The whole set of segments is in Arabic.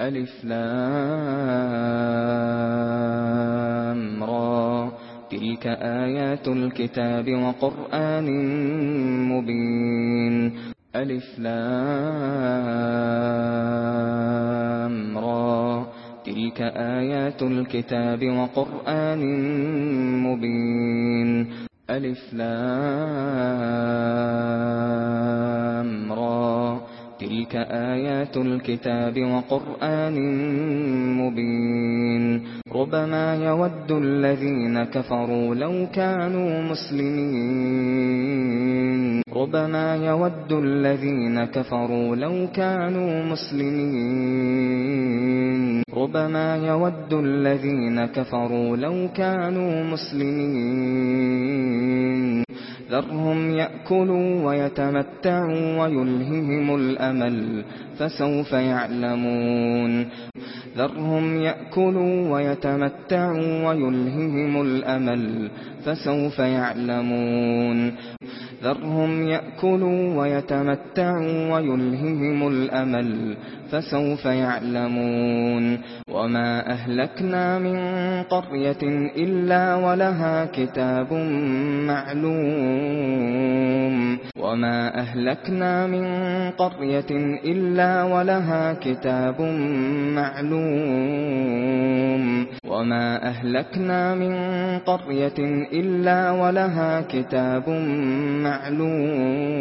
ألف لام را. تلك آيات الكتاب وقرآن مبين. ألف لام را. تلك آيات الكتاب وقرآن مبين. ألف لام را. تلك آيات الكتاب وقرآن مبين ربما يود الذين كفروا لو كانوا مسلمين ربما يود الذين كفروا لو كانوا مسلمين ربما يود الذين كفروا لو كانوا مسلمين ذرهم يأكلوا ويتمتعوا ويلههم الأمل فسوف يعلمون. ذرهم يأكلوا ويتمتعوا ويلههم الأمل فسوف يعلمون ذرهم يأكلوا ويتمتعوا ويلههم الأمل فسوف يعلمون وما أهلكنا من قرية إلا ولها كتاب معلوم وما أهلكنا من قرية إلا ولها كتاب معلوم مَّعْلُومٌ وَمَا أَهْلَكْنَا مِن قَرْيَةٍ إِلَّا وَلَهَا كِتَابٌ مَّعْلُومٌ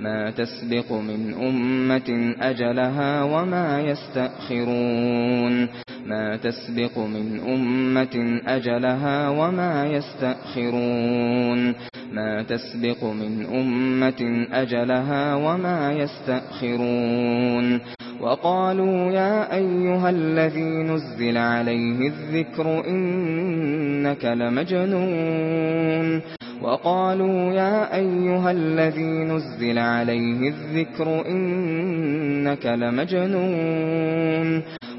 مَا تَسْبِقُ مِنْ أُمَّةٍ أَجَلَهَا وَمَا يَسْتَأْخِرُونَ مَا تَسْبِقُ مِنْ أُمَّةٍ أَجَلَهَا وَمَا يَسْتَأْخِرُونَ مَا تَسْبِقُ مِنْ أُمَّةٍ أَجَلَهَا وَمَا يَسْتَأْخِرُونَ وقالوا يا أيها الذي نزل عليه الذكر إنك لمجنون وقالوا يا أيها الذي نزل عليه الذكر إنك لمجنون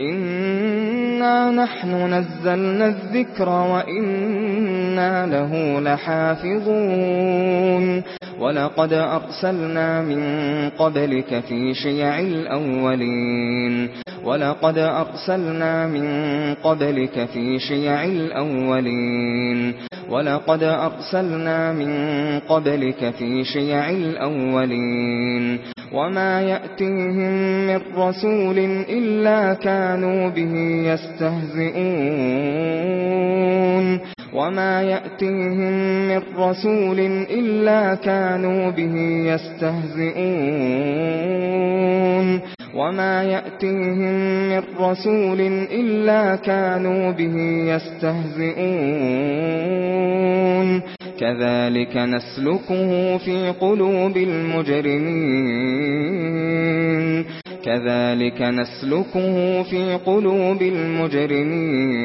إنا نحن نزلنا الذكر وإنا له لحافظون ولقد أرسلنا من قبلك في شيع الأولين ولقد أرسلنا من قبلك في شيع الأولين ولقد أرسلنا من قبلك في شيع الأولين وما يأتيهم من رسول إلا كانوا به يستهزئون وما يأتيهم من رسول إلا كانوا به يستهزئون وما يأتيهم من رسول إلا كانوا به يستهزئون كذلك نسلكه في قلوب المجرمين. كذلك نسلكه في قلوب المجرمين.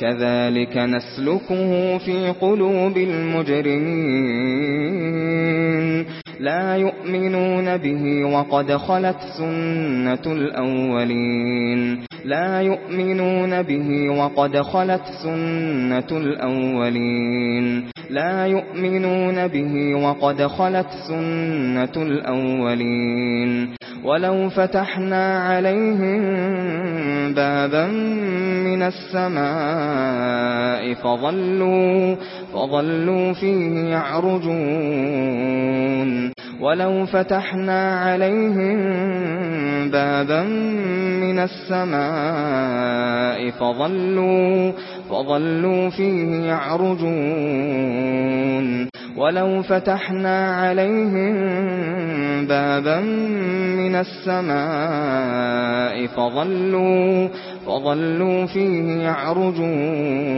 كذلك نسلكه في قلوب المجرمين. لا يؤمنون به وقد خلت سنة الأولين. لا يؤمنون به وقد خلت سنة الأولين. لا يؤمنون به وقد خلت سنة الأولين. ولو فتحنا عليهم بابا من السماء فظلوا فظلوا فيه يعرجون. ولو فتحنا عليهم بابا من السماء فظلوا فظلوا فيه يعرجون. ولو فتحنا عليهم بابا من السماء فظلوا فظلوا فيه يعرجون.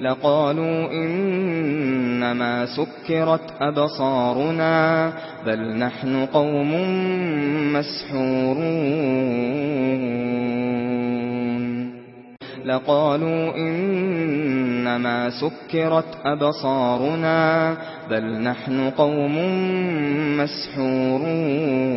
لقالوا إنما سكرت أبصارنا بل نحن قوم مسحورون. لقالوا إنما سكرت أبصارنا بل نحن قوم مسحورون.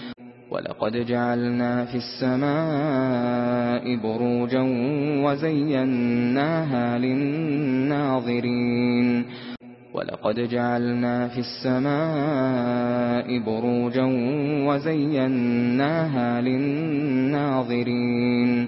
وَلَقَدْ جَعَلْنَا فِي السَّمَاءِ بُرُوجًا وَزَيَّنَّاهَا لِلنَّاظِرِينَ. وَلَقَدْ جَعَلْنَا فِي السَّمَاءِ بُرُوجًا وَزَيَّنَّاهَا لِلنَّاظِرِينَ.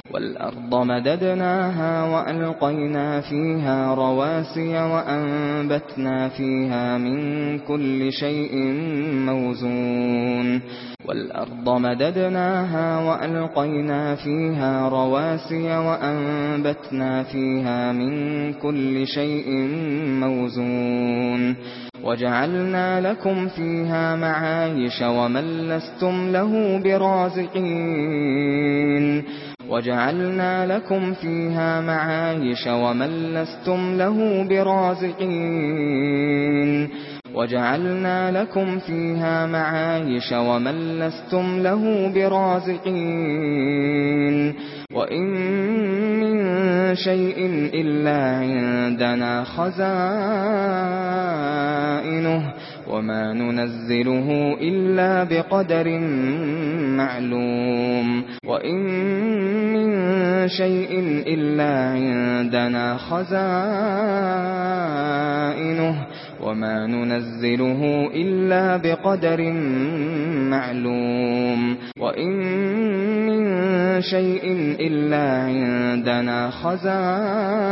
والأرض مددناها وألقينا فيها رواسي وأنبتنا فيها من كل شيء موزون والأرض مددناها وألقينا فيها رواسي وأنبتنا فيها من كل شيء موزون وجعلنا لكم فيها معايش ومن لستم له برازقين وَجَعَلْنَا لَكُمْ فِيهَا مَعَايِشَ وَمَن لَّسْتُمْ لَهُ بِرَازِقِينَ. وَجَعَلْنَا لَكُمْ فِيهَا مَعَايِشَ وَمَن لَّسْتُمْ لَهُ بِرَازِقِينَ. وَإِن مِّن شَيْءٍ إِلَّا عِندَنَا خَزَائِنُهُ. وما ننزله إلا بقدر معلوم وإن من شيء إلا عندنا خزائنه وما ننزله إلا بقدر معلوم وإن من شيء إلا عندنا خزائنه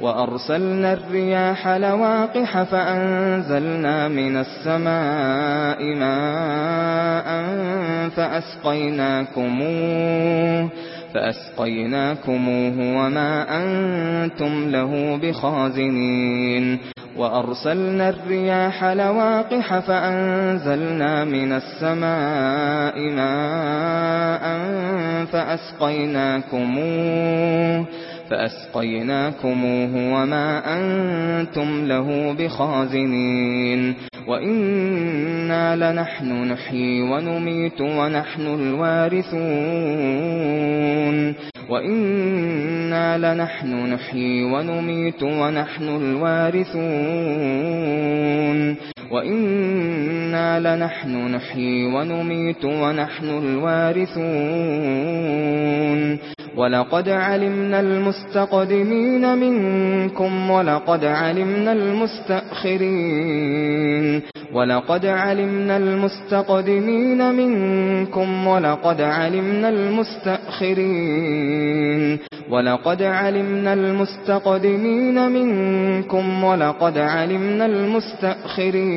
وَأَرْسَلْنَا الرِّيَاحَ لَوَاقِحَ فَأَنزَلْنَا مِنَ السَّمَاءِ مَاءً فَأَسْقَيْنَاكُمُوهُ فَأَسْقَيْنَاكُمُوهُ وَمَا أَنْتُمْ لَهُ بِخَازِنِينَ وَأَرْسَلْنَا الرِّيَاحَ لَوَاقِحَ فَأَنزَلْنَا مِنَ السَّمَاءِ مَاءً فَأَسْقَيْنَاكُمُوهُ فأسقيناكموه وما أنتم له بخازنين وإنا لنحن نحيي ونميت ونحن الوارثون وَإِنَّا لَنَحْنُ نُحْيِي وَنُمِيتُ وَنَحْنُ الْوَارِثُونَ وَإِنَّا لَنَحْنُ نُحْيِي وَنُمِيتُ وَنَحْنُ الْوَارِثُونَ وَلَقَدْ عَلِمْنَا الْمُسْتَقْدِمِينَ مِنكُمْ وَلَقَدْ عَلِمْنَا الْمُسْتَأْخِرِينَ وَلَقَدْ عَلِمْنَا الْمُسْتَقْدِمِينَ مِنكُمْ وَلَقَدْ عَلِمْنَا الْمُسْتَأْخِرِينَ وَلَقَدْ عَلِمْنَا الْمُسْتَقْدِمِينَ مِنكُمْ وَلَقَدْ عَلِمْنَا الْمُسْتَأْخِرِينَ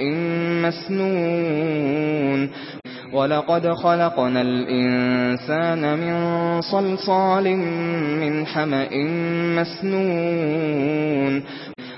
مسنون. وَلَقَدْ خَلَقْنَا الْإِنسَانَ مِنْ صَلْصَالٍ مِنْ حَمَإٍ مَسْنُونٍ.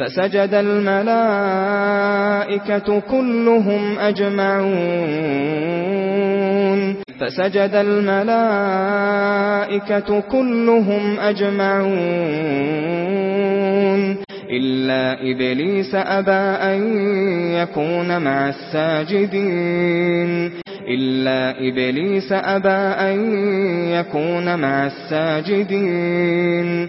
فسجد الملائكة كلهم أجمعون. فسجد الملائكة كلهم أجمعون. إلا إبليس أبى أن يكون مع الساجدين. إلا إبليس أبى أن يكون مع الساجدين.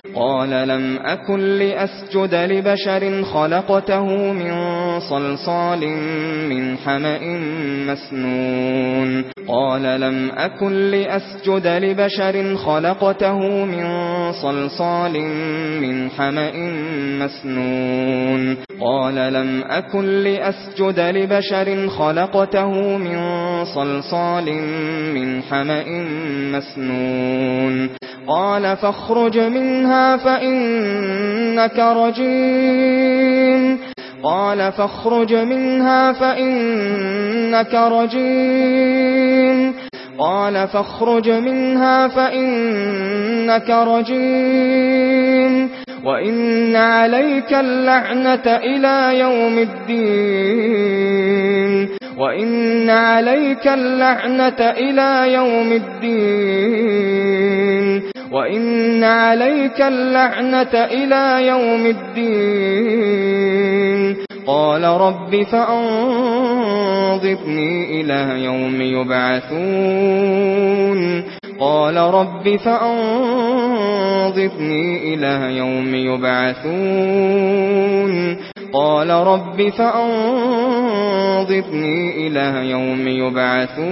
قال لم أكن لأسجد لبشر خلقته من صلصال من حمأ مسنون. قال لم أكن لأسجد لبشر خلقته من صلصال من حمأ مسنون. قال لم أكن لأسجد لبشر خلقته من صلصال من حمأ مسنون. قال فاخرج منها فإنك رجيم قال فاخرج منها فإنك رجيم قال فاخرج منها فإنك رجيم وإن عليك اللعنة إلى يوم الدين وإن عليك اللعنة إلى يوم الدين وَإِنَّ عَلَيْكَ اللَّعْنَةَ إِلَى يَوْمِ الدِّينِ قَالَ رَبِّ فَأَنظِرْنِي إِلَى يَوْمِ يُبْعَثُونَ قَالَ رَبِّ فَأَنظِرْنِي إِلَى يَوْمِ يُبْعَثُونَ قَالَ رَبِّ فَأَنظِرْنِي إِلَى يَوْمِ يُبْعَثُونَ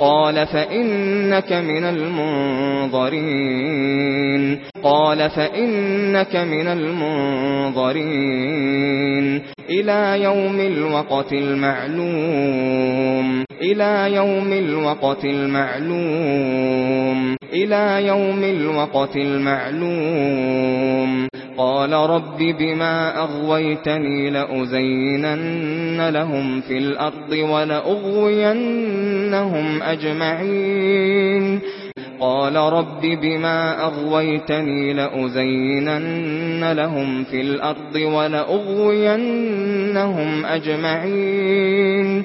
قال فإنك من المنظرين. قال فإنك من المنظرين. إلى يوم الوقت المعلوم. إلى يوم الوقت المعلوم. إلى يوم الوقت المعلوم. قال رب بما أغويتني لأزينن لهم في الأرض ولأغوينهم أجمعين. قال رب بما أغويتني لأزينن لهم في الأرض ولأغوينهم أجمعين.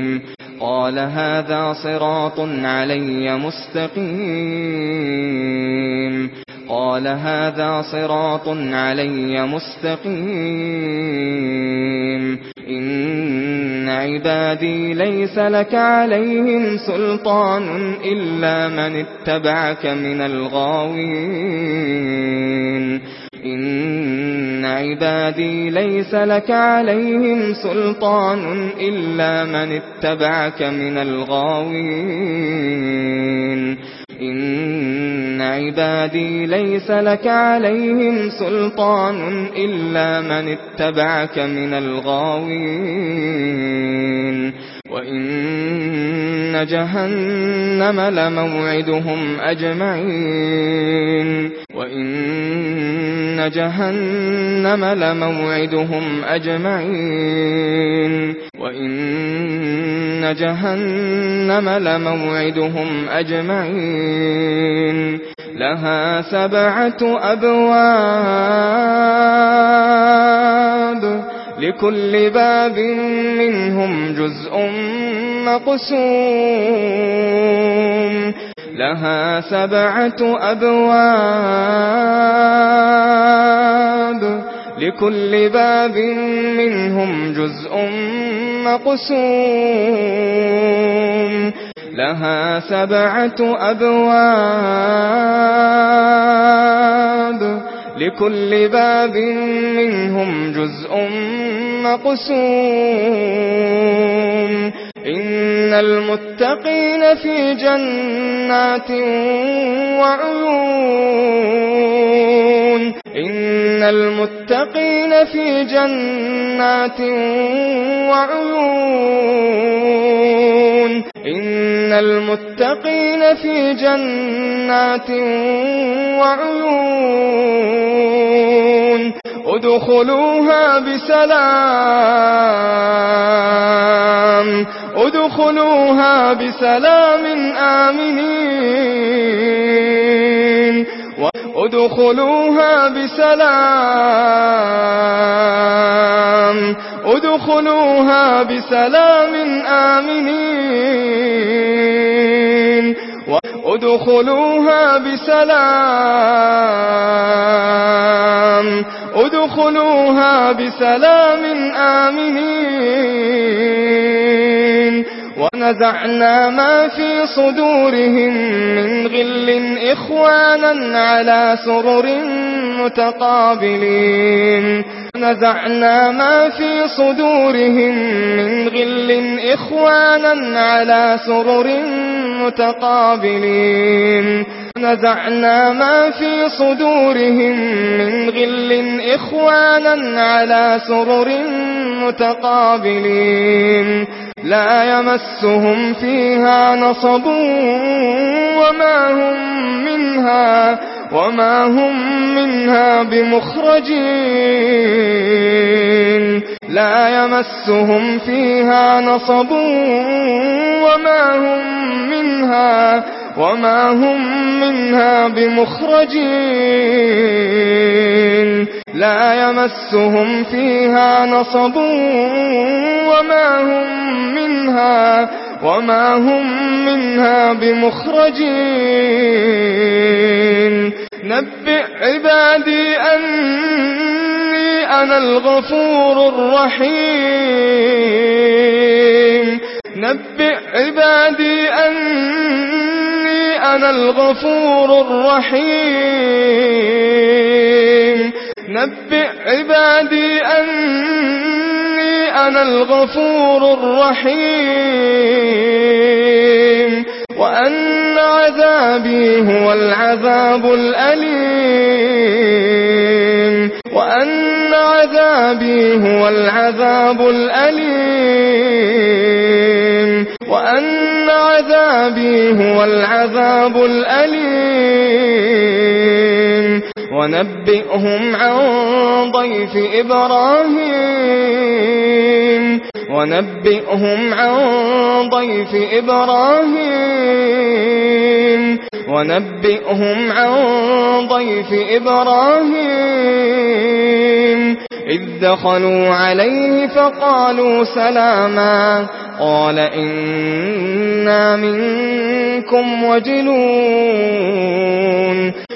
مستقيم قال هذا صراط علي مستقيم. قال هذا صراط علي مستقيم. إن عبادي ليس لك عليهم سلطان إلا من اتبعك من الغاوين. إن عبادي ليس لك عليهم سلطان إلا من اتبعك من الغاوين إن عبادي ليس لك عليهم سلطان إلا من اتبعك من الغاوين وَإِنَّ جَهَنَّمَ لَمَوْعِدُهُمْ أَجْمَعِينَ وَإِنَّ جَهَنَّمَ لَمَوْعِدُهُمْ أَجْمَعِينَ وَإِنَّ جَهَنَّمَ لَمَوْعِدُهُمْ أَجْمَعِينَ لَهَا سَبْعَةُ أَبْوَابٍ لكل باب منهم جزء مقسوم. لها سبعة أبواب. لكل باب منهم جزء مقسوم. لها سبعة أبواب. لكل باب منهم جزء مقسوم. إن المتقين في جنات وعيون. إن المتقين في جنات وعيون. إن المتقين في جنات وعيون. ادخلوها بسلام. ادخلوها بسلام آمنين ادخلوها بسلام. ادخلوها بسلام آمنين ادخلوها بسلام. ادخلوها بسلام آمنين. ونزعنا ما في صدورهم من غل إخوانا على سرر متقابلين. نزعنا ما في صدورهم من غل إخوانا على سرر متقابلين متقابلين. نزعنا ما في صدورهم من غل إخوانا على سرر متقابلين. لا يمسهم فيها نصب وما هم منها وما هم منها بمخرجين. لا يمسهم فيها نصب وما هم منها وما هم منها بمخرجين. لا يمسهم فيها نصب وما هم منها وما هم منها بمخرجين. نبئ عبادي أني أنا الغفور الرحيم. نبئ عبادي أني أنا الغفور الرحيم. نبئ عبادي أني أنا الغفور الرحيم وأن عذابي هو العذاب الأليم وأن عذابي هو العذاب الأليم وأن عذابي هو العذاب الأليم ونبئهم عن ضيف إبراهيم. ونبئهم عن ضيف إبراهيم. ونبئهم عن ضيف إبراهيم. إذ دخلوا عليه فقالوا سلاما. قال إنا منكم وجلون.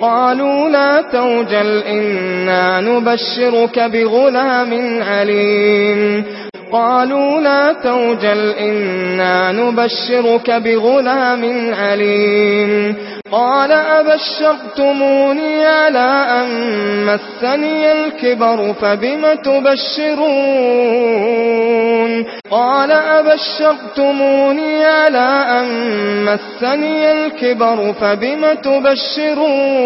قالوا لا توجل إنا نبشرك بغلام عليم. قالوا لا توجل إنا نبشرك بغلام عليم. قال أبشرتموني على أن مسني الكبر فبم تبشرون؟ قال أبشرتموني على أن مسني الكبر فبم تبشرون؟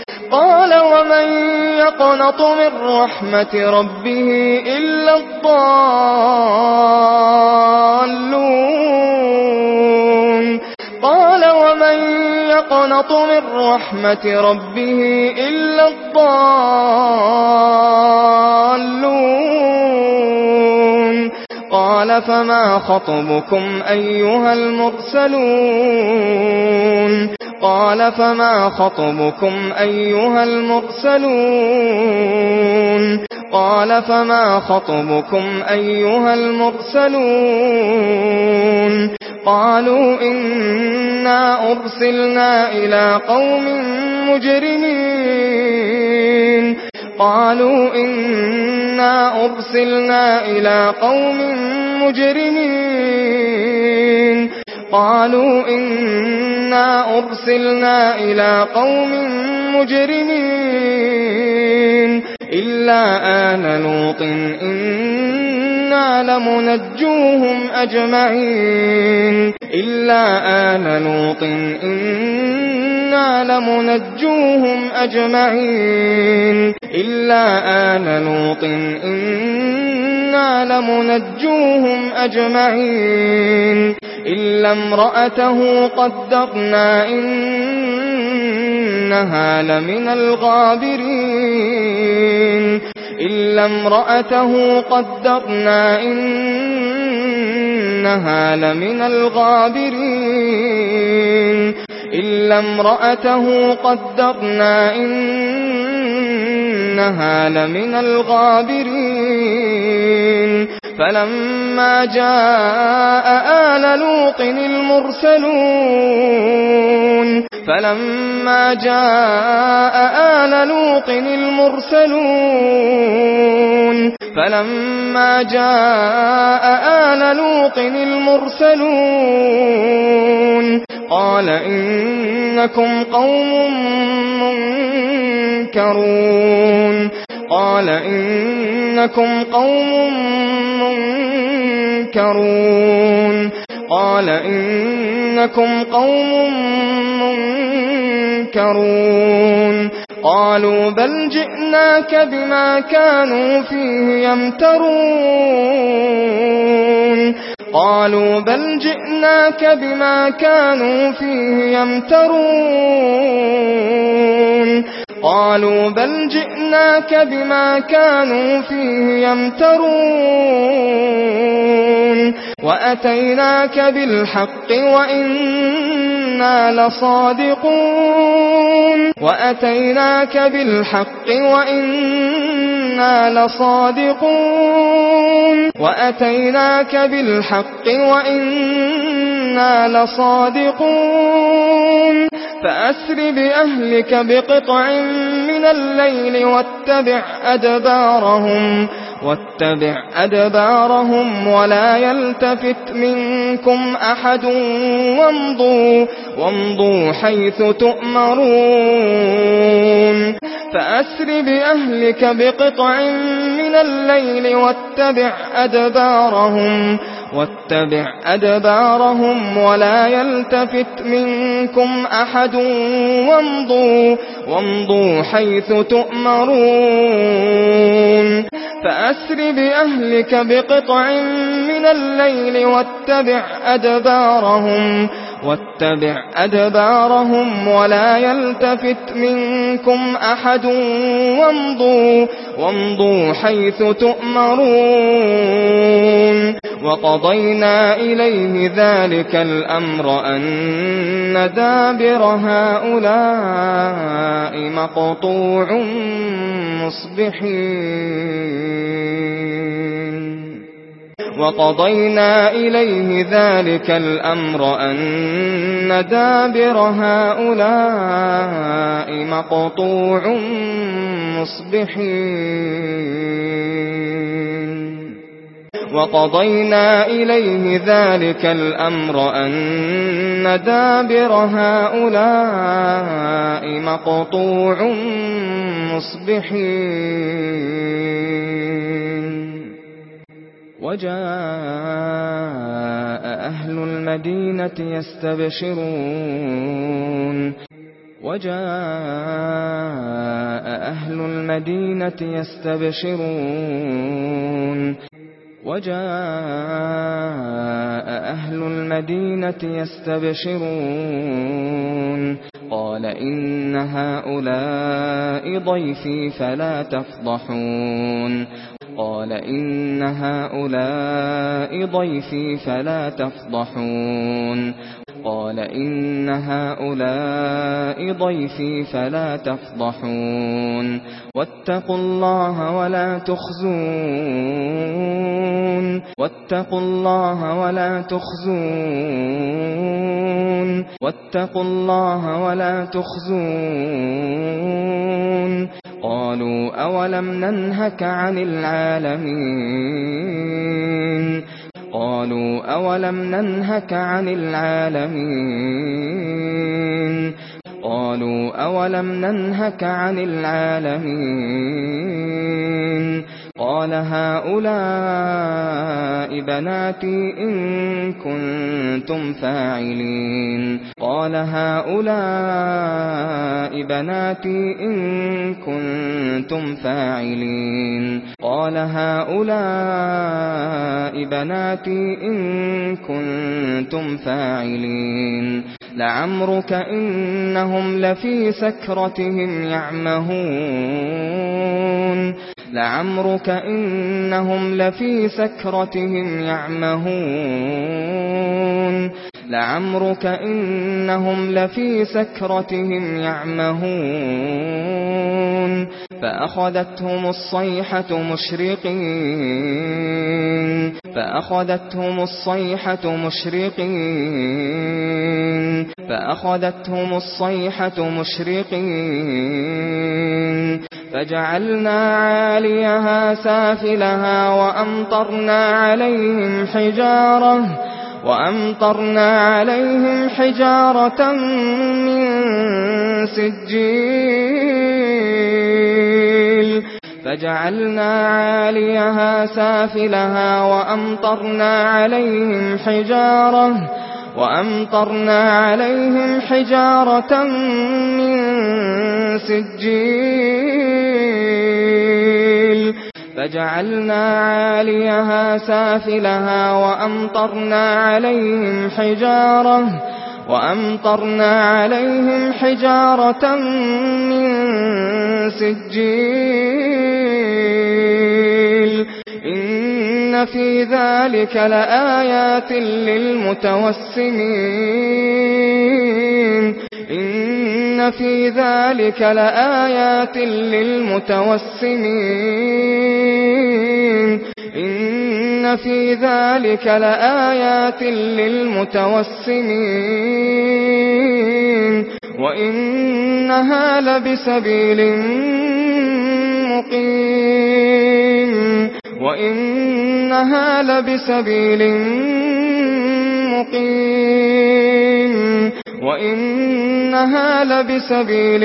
قال ومن يقنط من رحمة ربه إلا الضالون قال ومن يقنط من رحمة ربه إلا الضالون قال فما خطبكم أيها المرسلون قال فما خطبكم أيها المرسلون قال فما خطبكم أيها المرسلون قالوا إنا أرسلنا إلى قوم مجرمين قالوا إنا أرسلنا إلى قوم مجرمين. قالوا إنا أرسلنا إلى قوم مجرمين. إلا آل لوط إنا لمنجوهم أجمعين. إلا آل لوط إنا إِنَّا لَمُنَجُّوهُمْ أَجْمَعِينَ إِلَّا آلَ لُوطٍ إِنَّا لَمُنَجُّوهُمْ أَجْمَعِينَ إِلَّا امْرَأَتَهُ قَدَّرْنَا إِنَّهَا لَمِنَ الْغَابِرِينَ إِلَّا امْرَأَتَهُ قَدَّرْنَا إِنَّهَا لَمِنَ الْغَابِرِينَ إلا امرأته قدرنا إنها لمن الغابرين فلما جاء آل لوط المرسلون فلما جاء آل لوط المرسلون فلما جاء آل لوط المرسلون قال إنكم قوم منكرون. قال إنكم قوم منكرون. قال إنكم قوم منكرون. قالوا بل جئناك بما كانوا فيه يمترون. قالوا بل جئناك بما كانوا فيه يمترون. قالوا بل جئناك بما كانوا فيه يمترون. وأتيناك بالحق وإنا لصادقون. وأتيناك بالحق وإنا لصادقون. وأتيناك بالحق بالحق وإنا لصادقون. فأسر بأهلك بقطع من الليل واتبع أدبارهم واتبع أدبارهم ولا يلتفت منكم أحد. وامضوا, وامضوا حيث تؤمرون. فأسر بأهلك بقطع من الليل واتبع أدبارهم واتبع أدبارهم ولا يلتفت منكم أحد. وامضوا, وامضوا حيث تؤمرون. فأسر بأهلك بقطع من الليل واتبع أدبارهم. واتبع أدبارهم ولا يلتفت منكم أحد وامضوا, وامضوا حيث تؤمرون. وقضينا إليه ذلك الأمر أن دابر هؤلاء مقطوع مصبحين. وقضينا إليه ذلك الأمر أن دابر هؤلاء مقطوع مصبحين. وقضينا إليه ذلك الأمر أن دابر هؤلاء مقطوع مصبحين. وجاء أهل المدينة يستبشرون. وجاء أهل المدينة يستبشرون. وجاء أهل المدينة يستبشرون. قال إن هؤلاء ضيفي فلا تفضحون. قال إن هؤلاء ضيفي فلا تفضحون. قال إن هؤلاء ضيفي فلا تفضحون. واتقوا الله ولا تخزون. واتقوا الله ولا تخزون. واتقوا الله ولا تخزون. قالوا أولم ننهك عن العالمين؟ قالوا أولم ننهك عن العالمين؟ قالوا أولم ننهك عن العالمين؟ قال هؤلاء بناتي إن كنتم فاعلين. قال هؤلاء بناتي إن كنتم فاعلين. قال هؤلاء بناتي إن كنتم فاعلين. لعمرك إنهم لفي سكرتهم يعمهون. لعمرك إنهم لفي سكرتهم يعمهون. لعمرك إنهم لفي سكرتهم يعمهون. فأخذتهم الصيحة مشرقين. فأخذتهم الصيحة مشرقين. فأخذتهم الصيحة مشرقين. فجعلنا عاليها سافلها وأمطرنا عليهم حجارة وأمطرنا عليهم حجارة من سجيل فجعلنا عاليها سافلها وأمطرنا عليهم حجارة وأمطرنا عليهم حجارة من سجيل فجعلنا عاليها سافلها وأمطرنا عليهم حجارة وأمطرنا عليهم حجارة من سجيل إن في ذلك لآيات للمتوسمين إن في ذلك لآيات للمتوسمين إن في ذلك لآيات للمتوسمين وإنها لبسبيل مقيم وإنها لبسبيل مقيم وإنها لبسبيل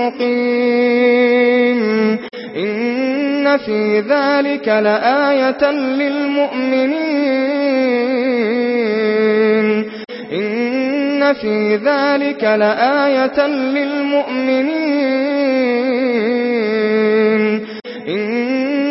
مقيم إن في ذلك لآية للمؤمنين إن في ذلك لآية للمؤمنين إن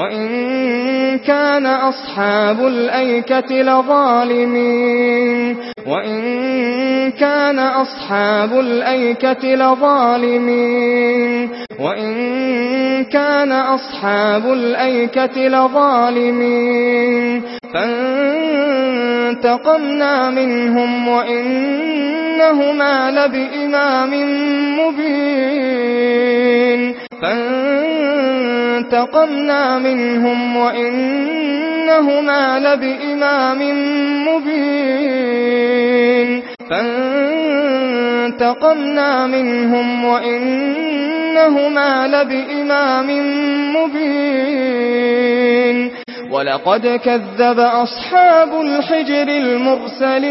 وَإِن كَانَ أَصْحَابُ الْأَيْكَةِ لَظَالِمِينَ وَإِن كَانَ أَصْحَابُ الْأَيْكَةِ لَظَالِمِينَ وَإِن كَانَ أَصْحَابُ الْأَيْكَةِ لَظَالِمِينَ فَانْتَقَمْنَا مِنْهُمْ وَإِنَّهُمَا لَبِإِمَامٍ مُبِينٍ فانتقمنا منهم وإنهما لبإمام مبين. فانتقمنا منهم وإنهما لبإمام مبين. ولقد كذب أصحاب الحجر المرسلين.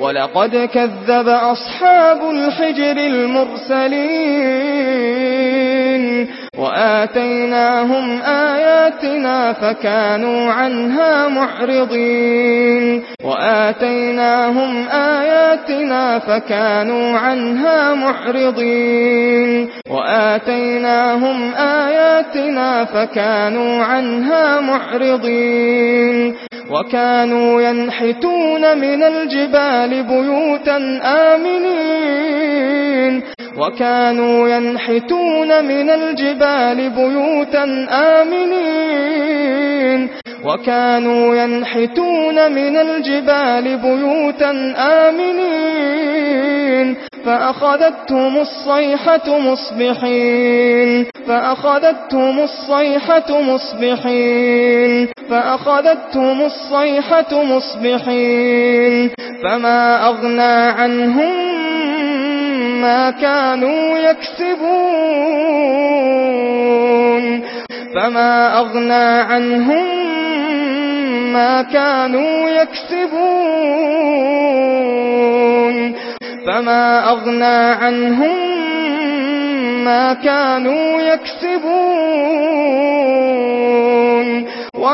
ولقد كذب أصحاب الحجر المرسلين وآتيناهم آياتنا فكانوا عنها معرضين وآتيناهم آياتنا فكانوا عنها معرضين وآتيناهم آياتنا فكانوا عنها معرضين وكانوا ينحتون من الجبال الرحمن بيوتا آمنين. وكانوا ينحتون من الجبال بيوتا آمنين. وكانوا ينحتون من الجبال بيوتا آمنين. فأخذتهم الصيحة مصبحين. فأخذتهم الصيحة مصبحين. فأخذتهم الصيحة مصبحين. فما أغنى عنهم ما كانوا يكسبون. فما أغنى عنهم ما كانوا يكسبون. فما أغنى عنهم ما كانوا يكسبون.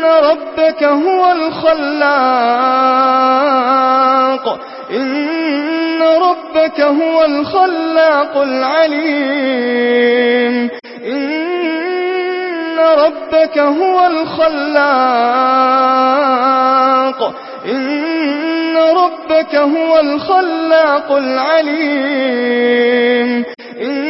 إن ربك هو الخلاق إن ربك هو الخلاق العليم إن ربك هو الخلاق إن ربك هو الخلاق العليم إن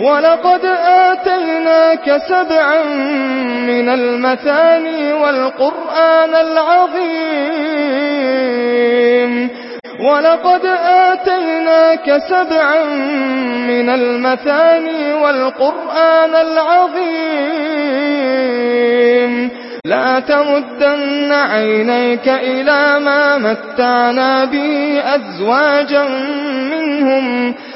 وَلَقَدْ آتَيْنَاكَ سَبْعًا مِنَ الْمَثَانِي وَالْقُرْآنَ الْعَظِيمَ. وَلَقَدْ آتَيْنَاكَ سَبْعًا مِنَ الْمَثَانِي وَالْقُرْآنَ الْعَظِيمَ. لا تمدن عينيك إلى ما متعنا به أزواجا منهم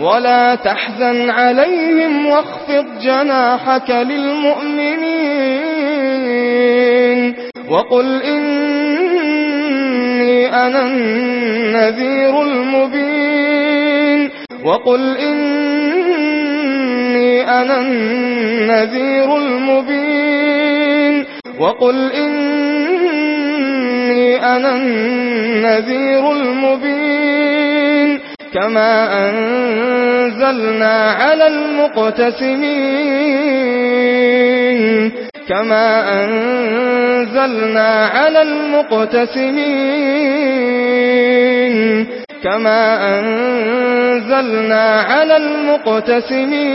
ولا تحزن عليهم واخفض جناحك للمؤمنين وقل إني أنا النذير المبين وقل إني أنا النذير المبين وقل إني أنا النذير المبين كما أنزلنا على المقتسمين كما أنزلنا على المقتسمين كما أنزلنا على المقتسمين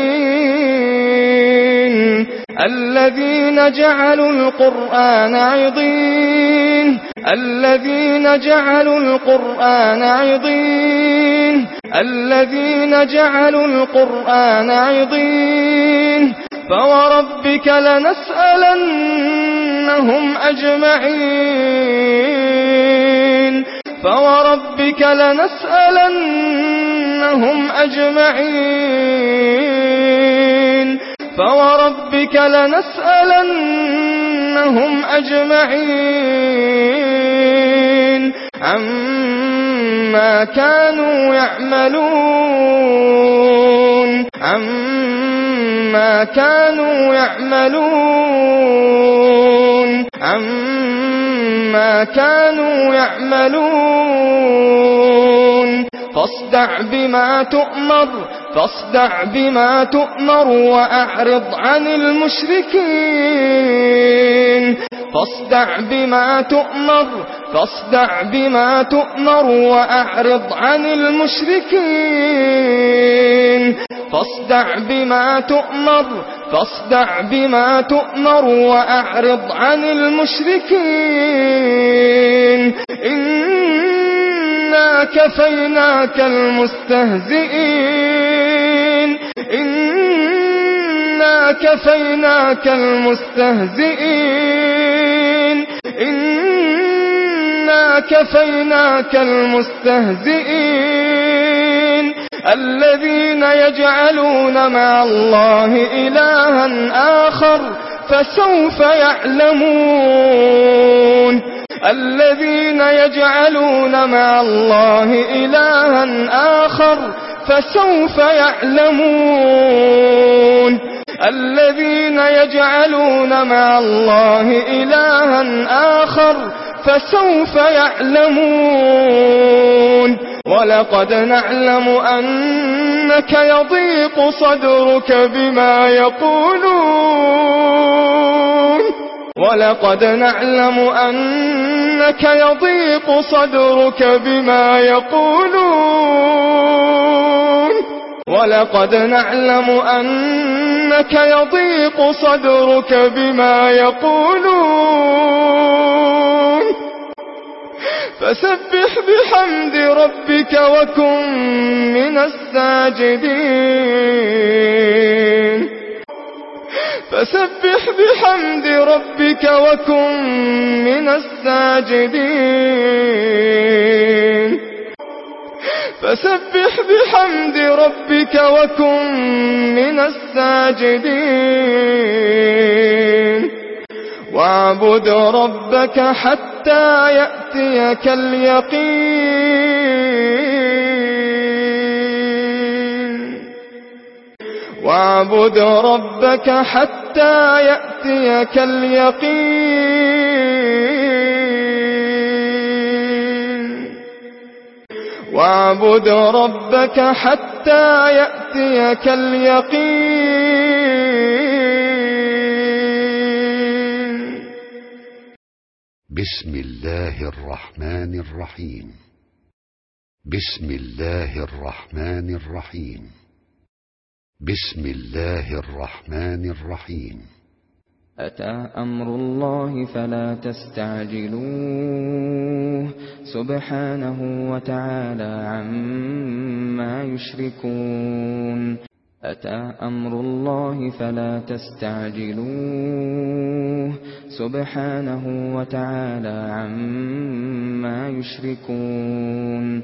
الذين جعلوا القرآن عضين. الذين جعلوا القرآن عضين. الذين جعلوا القرآن عضين. فوربك لنسألنهم أجمعين. فوربك لنسألنهم أجمعين. فوربك لنسألنهم أجمعين عما كانوا يعملون عما كانوا يعملون مبصرون عما كانوا يعملون. فاصدع بما تؤمر فاصدع بما تؤمر وأعرض عن المشركين. فاصدع بما تؤمر فاصدع بما تؤمر وأعرض عن المشركين. فاصدع بما تؤمر فاصدع بما تؤمر وأعرض عن المشركين. إنا كفيناك المستهزئين. إنا كفيناك المستهزئين. إنا كفيناك المستهزئين. الذين يجعلون مع الله إلها آخر فسوف يعلمون الذين يجعلون مع الله إلها آخر فسوف يعلمون الذين يجعلون مع الله إلها آخر فسوف يعلمون ولقد نعلم أنك يضيق صدرك بما يقولون ولقد نعلم أنك يضيق صدرك بما يقولون وَلَقَدْ نَعْلَمُ أَنَّكَ يَضِيقُ صَدْرُكَ بِمَا يَقُولُونَ. فَسَبِّحْ بِحَمْدِ رَبِّكَ وَكُن مِّنَ السَّاجِدِينَ. فَسَبِّحْ بِحَمْدِ رَبِّكَ وَكُن مِّنَ السَّاجِدِينَ. فسبح بحمد ربك وكن من الساجدين. واعبد ربك حتى يأتيك اليقين. واعبد ربك حتى يأتيك اليقين. واعبد ربك حتى يأتيك اليقين. بسم الله الرحمن الرحيم. بسم الله الرحمن الرحيم. بسم الله الرحمن الرحيم. أتى أمر الله فلا تستعجلوه سبحانه وتعالى عما يشركون أتى أمر الله فلا تستعجلوه سبحانه وتعالى عما يشركون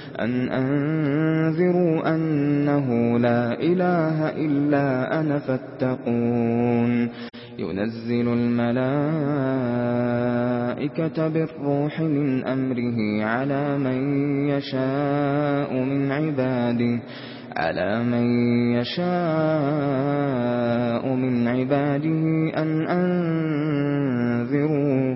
أَنْ أَنذِرُوا أَنَّهُ لَا إِلَٰهَ إِلَّا أَنَا فَاتَّقُونِ. يُنَزِّلُ الْمَلَائِكَةَ بِالرُّوحِ مِنْ أَمْرِهِ عَلَى مَن يَشَاءُ مِنْ عِبَادِهِ على من يشاء من عباده أن أنذروا.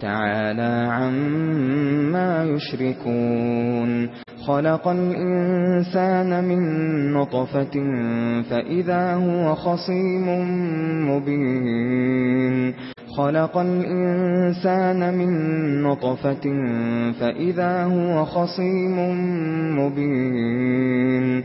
تعالى عما يشركون. خلق الإنسان من نطفة فإذا هو خصيم مبين. خلق الإنسان من نطفة فإذا هو خصيم مبين.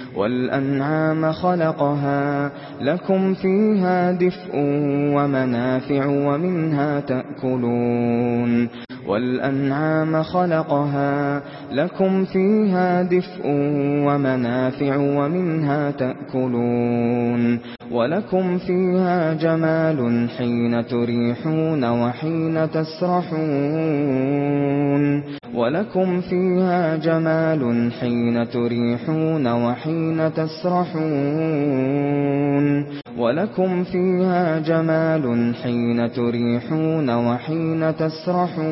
والأنعام خلقها لكم فيها دفء ومنافع ومنها تأكلون. والأنعام خلقها لكم فيها دفء ومنافع ومنها تأكلون. وَلَكُمْ فِيهَا جَمَالٌ حِينَ تُرِيحُونَ وَحِينَ تَسْرَحُونَ وَلَكُمْ فِيهَا جَمَالٌ حِينَ تُرِيحُونَ وَحِينَ تَسْرَحُونَ وَلَكُمْ فِيهَا جَمَالٌ حِينَ تُرِيحُونَ وَحِينَ تَسْرَحُونَ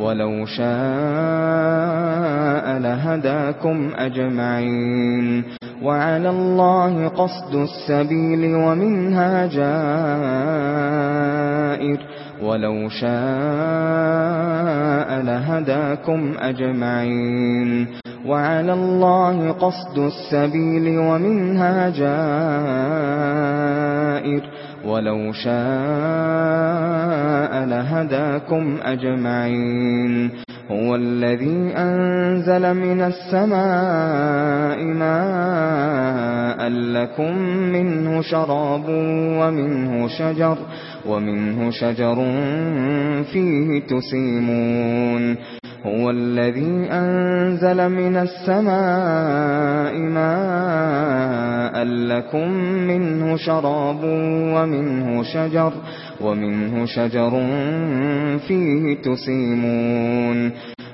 ولو شاء لهداكم أجمعين. وعلى الله قصد السبيل ومنها جائر. ولو شاء لهداكم أجمعين. وعلى الله قصد السبيل ومنها جائر. ولو شاء لهداكم أجمعين. هو الذي أنزل من السماء ماء لكم منه شراب ومنه شجر ومنه شجر فيه تسيمون. هو الذي أنزل من السماء ماء لكم منه شراب ومنه شجر ومنه شجر فيه تسيمون.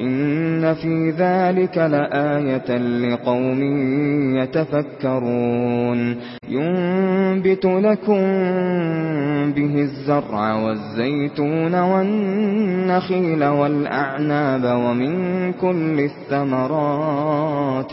إن في ذلك لآية لقوم يتفكرون ينبت لكم به الزرع والزيتون والنخيل والأعناب ومن كل الثمرات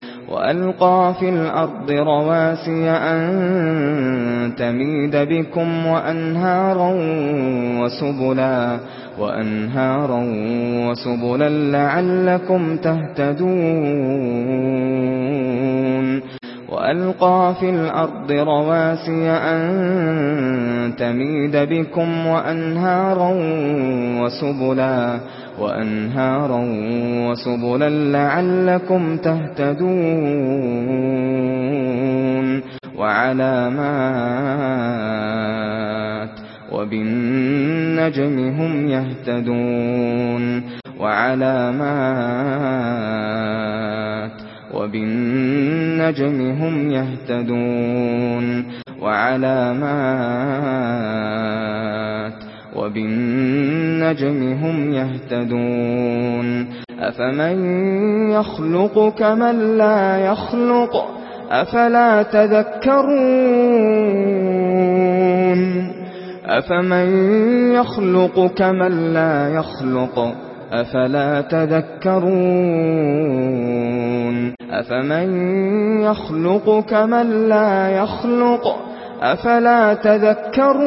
وألقى في الأرض رواسي أن تميد بكم وأنهارا وسبلا وأنهارا وسبلا لعلكم تهتدون وألقى في الأرض رواسي أن تميد بكم وأنهارا وسبلا وأنهارا وسبلا لعلكم تهتدون وعلامات وبالنجم هم يهتدون وعلامات وبالنجم هم يهتدون وعلامات وبالنجم هم يهتدون أفمن يخلق كمن لا يخلق أفلا تذكرون أفمن يخلق كمن لا يخلق أفلا تذكرون أفمن يخلق كمن لا يخلق أفلا تذكرون؟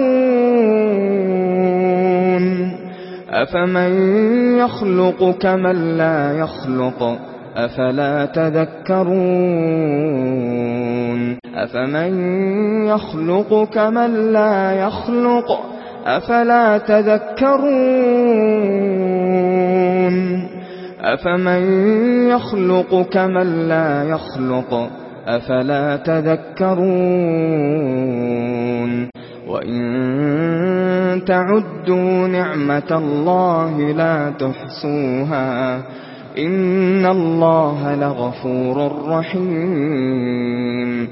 أفمن يخلق كمن لا يخلق؟ أفلا تذكرون؟ أفمن يخلق كمن لا يخلق؟ أفلا تذكرون؟ أفمن يخلق كمن لا يخلق؟ أفلا أفلا تذكرون وإن تعدوا نعمة الله لا تحصوها إن الله لغفور رحيم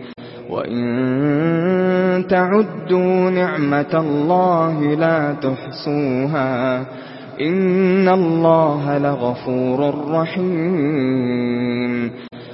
وإن تعدوا نعمة الله لا تحصوها إن الله لغفور رحيم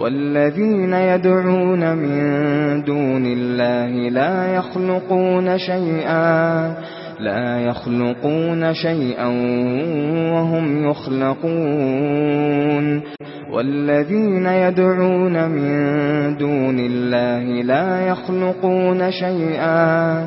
والذين يدعون من دون الله لا يخلقون شيئا لا يخلقون شيئا وهم يخلقون والذين يدعون من دون الله لا يخلقون شيئا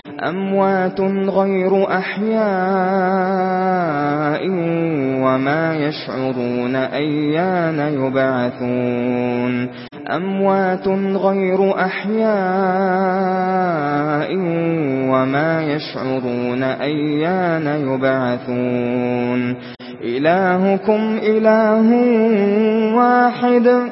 أموات غير أحياء وما يشعرون أيان يبعثون أموات غير أحياء وما يشعرون أيان يبعثون إلهكم إله واحد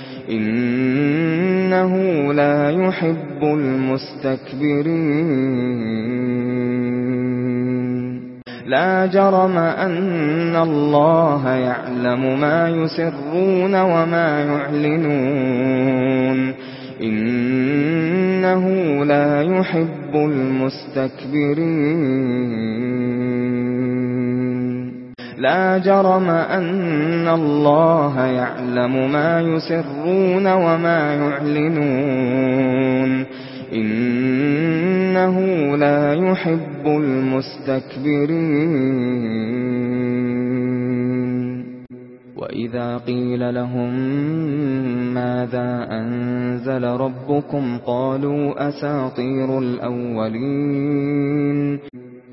إنه لا يحب المستكبرين. لا جرم أن الله يعلم ما يسرون وما يعلنون. إنه لا يحب المستكبرين. لا جرم أن الله يعلم ما يسرون وما يعلنون. إنه لا يحب المستكبرين. وَإِذَا قِيلَ لَهُم مَّاذَا أَنزَلَ رَبُّكُمْ قَالُوا أَسَاطِيرُ الْأَوَّلِينَ.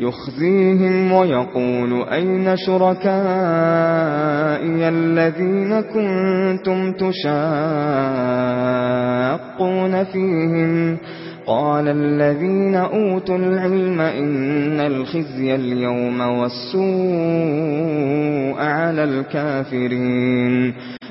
يخزيهم ويقول أين شركائي الذين كنتم تشاقون فيهم قال الذين أوتوا العلم إن الخزي اليوم والسوء على الكافرين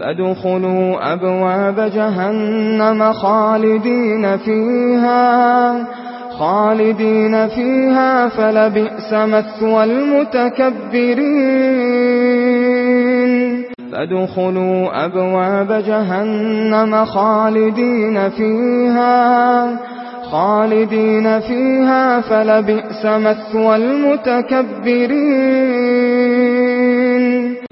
فادخلوا أبواب جهنم خالدين فيها خالدين فيها فلبئس مثوى المتكبرين. فادخلوا أبواب جهنم خالدين فيها خالدين فيها فلبئس مثوى المتكبرين.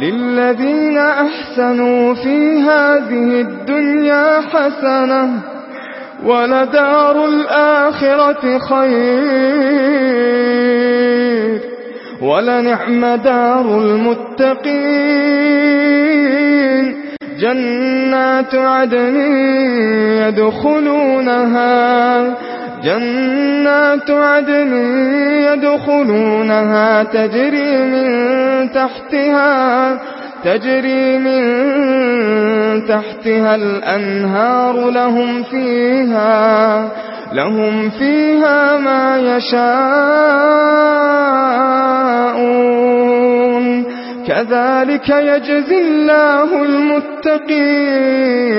للذين أحسنوا في هذه الدنيا حسنة ولدار الآخرة خير ولنعم دار المتقين جنات عدن يدخلونها جنات عدن يدخلونها تجري من تحتها تجري من تحتها الأنهار لهم فيها لهم فيها ما يشاءون. كذلك يجزي الله المتقين.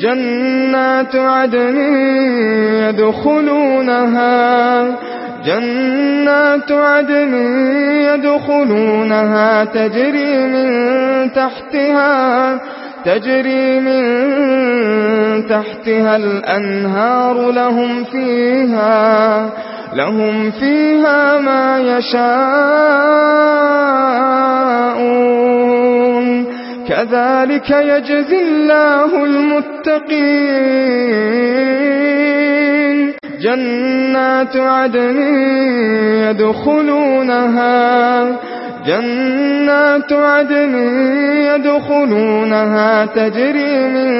جنات عدن يدخلونها جنات عدن يدخلونها تجري من تحتها تجري من تحتها الأنهار لهم فيها لهم فيها ما يشاءون. كذلك يجزي الله المتقين. جنات عدن يدخلونها. جنات عدن يدخلونها تجري من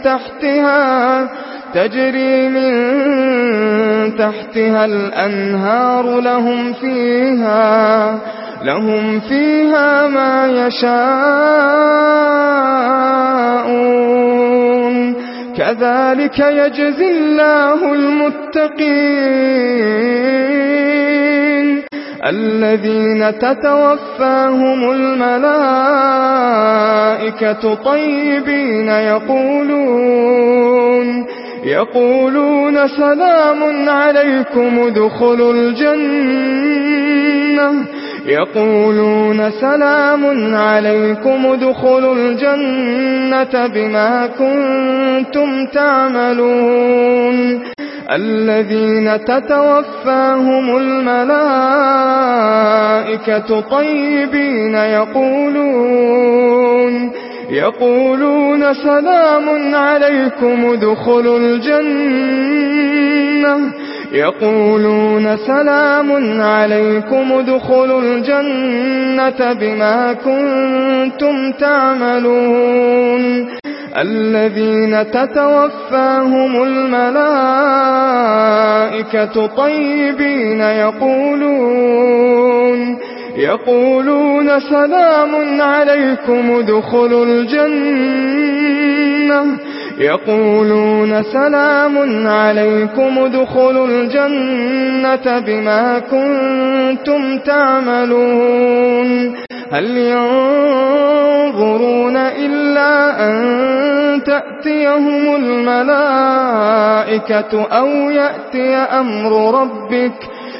تحتها تجري من تحتها الأنهار لهم فيها لهم فيها ما يشاءون. كذلك يجزي الله المتقين. الذين تتوفاهم الملائكة طيبين يقولون. يقولون سلام عليكم ادخلوا الجنة. يقولون سلام عليكم ادخلوا الجنة بما كنتم تعملون. الذين تتوفاهم الملائكة طيبين يقولون يقولون سلام عليكم ادخلوا الجنة. يقولون سلام عليكم دخلوا الجنة بما كنتم تعملون. الذين تتوفاهم الملائكة طيبين يقولون يقولون سلام عليكم ادخلوا الجنة. يقولون سلام عليكم دخلوا الجنة بما كنتم تعملون. هل ينظرون إلا أن تأتيهم الملائكة أو يأتي أمر ربك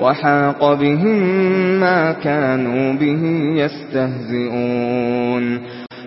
وحاق بهم ما كانوا به يستهزئون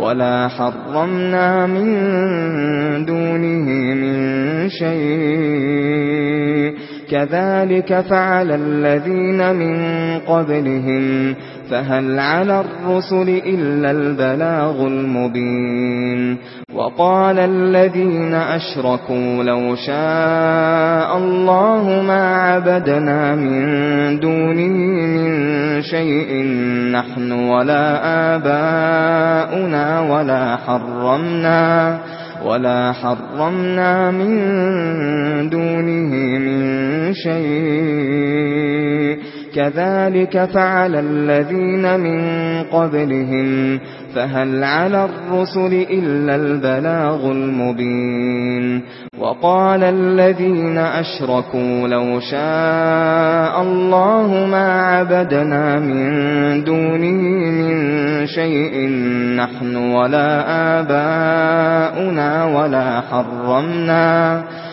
ولا حرمنا من دونه من شيء. كذلك فعل الذين من قبلهم فهل على الرسل إلا البلاغ المبين وقال الذين أشركوا لو شاء الله ما عبدنا من دونه من شيء نحن ولا آباؤنا ولا حرمنا ولا حرمنا من دونه من شيء كذلك فعل الذين من قبلهم فهل على الرسل إلا البلاغ المبين. وقال الذين أشركوا لو شاء الله ما عبدنا من دونه من شيء نحن ولا آباؤنا ولا حرمنا.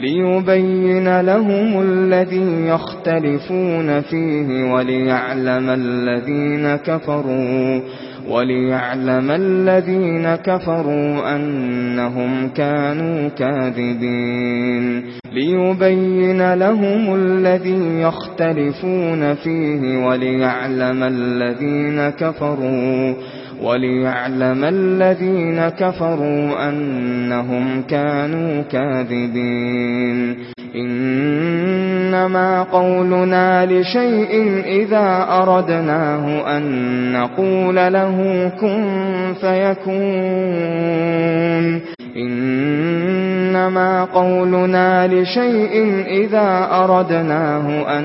لِيُبَيِّنَ لَهُمُ الَّذِي يَخْتَلِفُونَ فِيهِ وَلِيَعْلَمَ الَّذِينَ كَفَرُوا وَلِيَعْلَمَ الَّذِينَ كَفَرُوا أَنَّهُمْ كَانُوا كَاذِبِينَ لِيُبَيِّنَ لَهُمُ الَّذِي يَخْتَلِفُونَ فِيهِ وَلِيَعْلَمَ الَّذِينَ كَفَرُوا وَلِيَعْلَمَ الَّذِينَ كَفَرُوا أَنَّهُمْ كَانُوا كَاذِبِينَ إِنَّمَا قَوْلُنَا لِشَيْءٍ إِذَا أَرَدْنَاهُ أَن نَّقُولَ لَهُ كُن فَيَكُونُ إنما قولنا لشيء إذا أردناه أن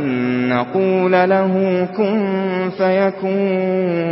نقول له كن فيكون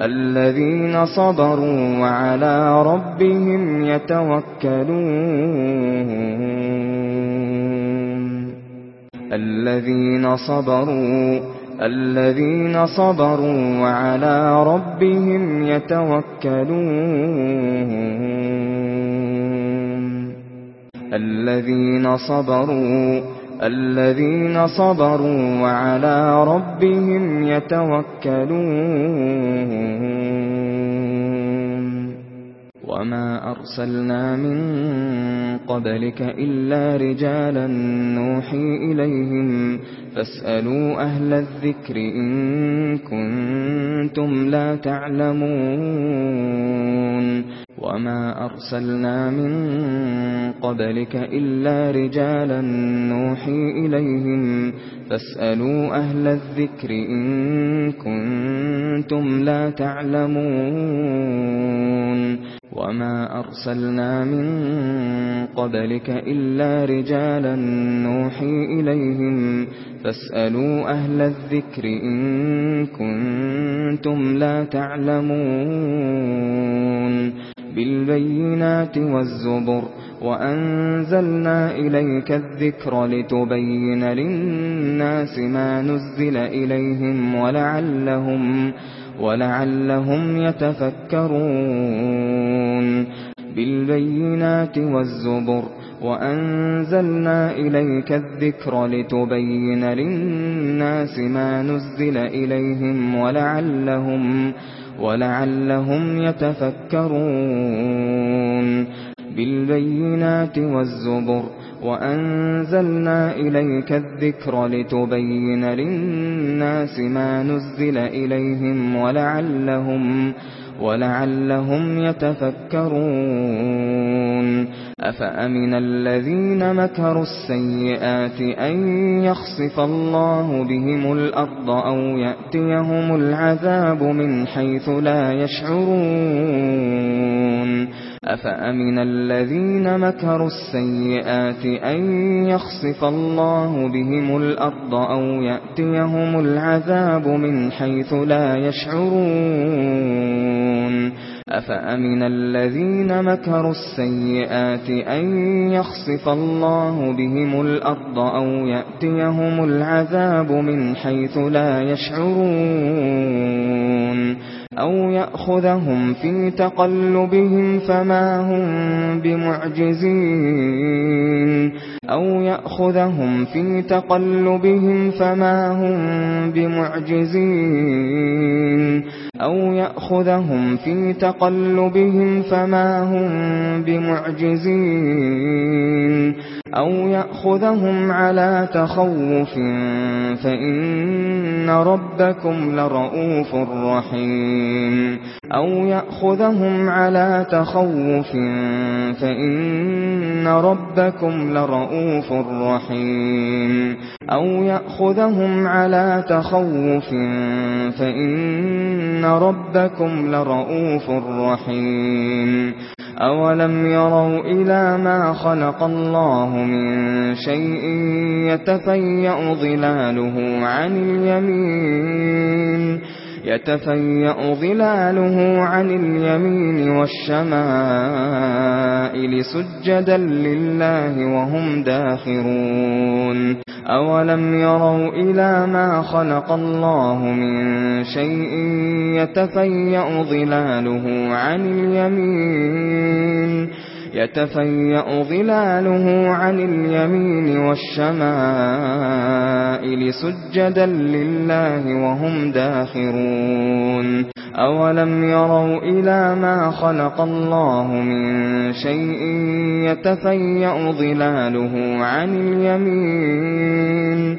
الذين صبروا وعلى ربهم يتوكلون. الذين صبروا الذين صبروا وعلى ربهم يتوكلون. الذين صبروا الذين صبروا وعلى ربهم يتوكلون. وما أرسلنا من قبلك إلا رجالا نوحي إليهم فاسألوا أهل الذكر إن كنتم لا تعلمون وما أرسلنا من قبلك إلا رجالا نوحي إليهم فاسألوا أهل الذكر إن كنتم لا تعلمون وما أرسلنا من قبلك إلا رجالا نوحي إليهم فاسألوا أهل الذكر إن كنتم لا تعلمون بالبينات والزبر وأنزلنا إليك الذكر لتبين للناس ما نزل إليهم ولعلهم, ولعلهم يتفكرون بالبينات والزبر وأنزلنا إليك الذكر لتبين للناس ما نزل إليهم ولعلهم, ولعلهم يتفكرون بالبينات والزبر وأنزلنا إليك الذكر لتبين للناس ما نزل إليهم ولعلهم, ولعلهم يتفكرون أفأمن الذين مكروا السيئات أن يخصف الله بهم الأرض أو يأتيهم العذاب من حيث لا يشعرون أفأمن الذين مكروا السيئات أن يخصف الله بهم الأرض أو يأتيهم العذاب من حيث لا يشعرون أفأمن الذين مكروا السيئات أن يخصف الله بهم الأرض أو يأتيهم العذاب من حيث لا يشعرون أو يأخذهم في تقلبهم فما هم بمعجزين أَوْ يَأْخُذَهُمْ فِي تَقَلُّبِهِمْ فَمَا هُمْ بِمُعْجِزِينَ أَوْ يَأْخُذَهُمْ فِي تَقَلُّبِهِمْ فَمَا هُمْ بِمُعْجِزِينَ أَوْ يَأْخُذَهُمْ عَلَى تَخَوُّفٍ فَإِنَّ رَبَّكُمْ لَرَءُوفٌ رَحِيمٌ. أَوْ يَأْخُذَهُمْ عَلَى تَخَوُّفٍ فَإِنَّ رَبَّكُمْ لَرَءُوفٌ رَحِيمٌ. أَوْ يَأْخُذَهُمْ عَلَى تَخَوُّفٍ فَإِنَّ رَبَّكُمْ لَرَءُوفٌ رَحِيمٌ. أَوَلَمْ يَرَوْا إِلَى مَا خَلَقَ اللَّهُ مِنْ شَيْءٍ يَتَفَيَّأُ ظِلَالُهُ عَنِ الْيَمِينِ يتفيأ ظلاله عن اليمين والشمائل سجدا لله وهم داخرون أولم يروا إلى ما خلق الله من شيء يتفيأ ظلاله عن اليمين يتفيأ ظلاله عن اليمين والشمائل سجدا لله وهم داخرون أولم يروا إلى ما خلق الله من شيء يتفيأ ظلاله عن اليمين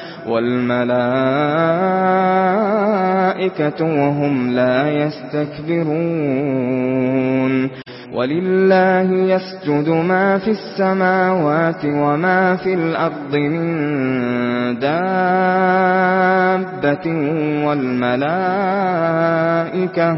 والملائكة وهم لا يستكبرون ولله يسجد ما في السماوات وما في الأرض من دابة والملائكة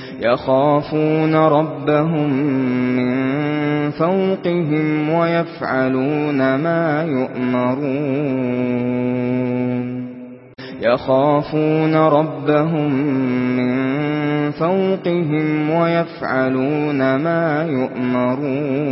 يخافون ربهم من فوقهم ويفعلون ما يؤمرون. يخافون ربهم من فوقهم ويفعلون ما يؤمرون.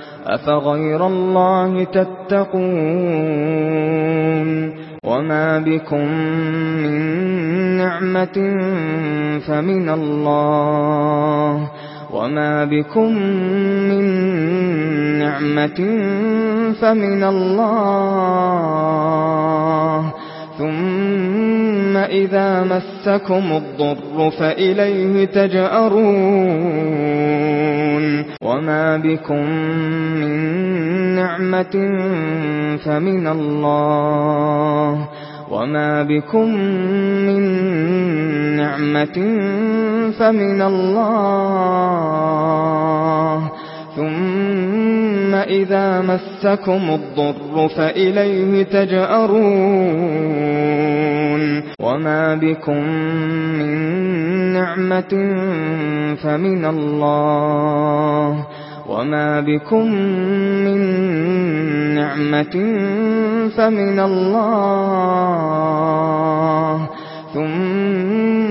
أفغير الله تتقون وما بكم من نعمة فمن الله وما بكم من نعمة فمن الله ثم فَإِذَا مَسَّكُمُ الضُّرُّ فَإِلَيْهِ تَجْأَرُونَ وَمَا بِكُم مِّن نِّعْمَةٍ فَمِنَ اللَّهِ وَمَا بِكُم مِّن نِّعْمَةٍ فَمِنَ اللَّهِ ثم إذا مسكم الضر فإليه تجأرون وما بكم من نعمة فمن الله وما بكم من نعمة فمن الله ثم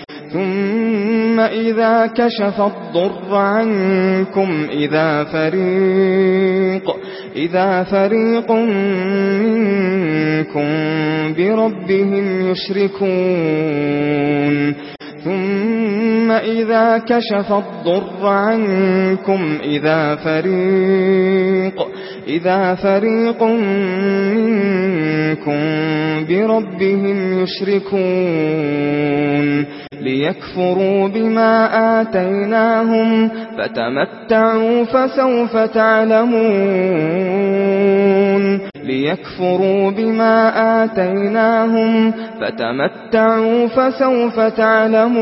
ثُمَّ إِذَا كَشَفَ الضُّرَّ عَنكُمْ إِذَا فَرِيقٌ إِذَا فَرِيقٌ مِنكُمْ بِرَبِّهِمْ يُشْرِكُونَ. ثُمَّ إِذَا كَشَفَ الضُّرَّ عَنكُمْ إِذَا فَرِيقٌ إِذَا فَرِيقٌ مِنكُمْ بِرَبِّهِمْ يُشْرِكُونَ. ليكفروا بما آتيناهم فتمتعوا فسوف تعلمون ليكفروا بما آتيناهم فتمتعوا فسوف تعلمون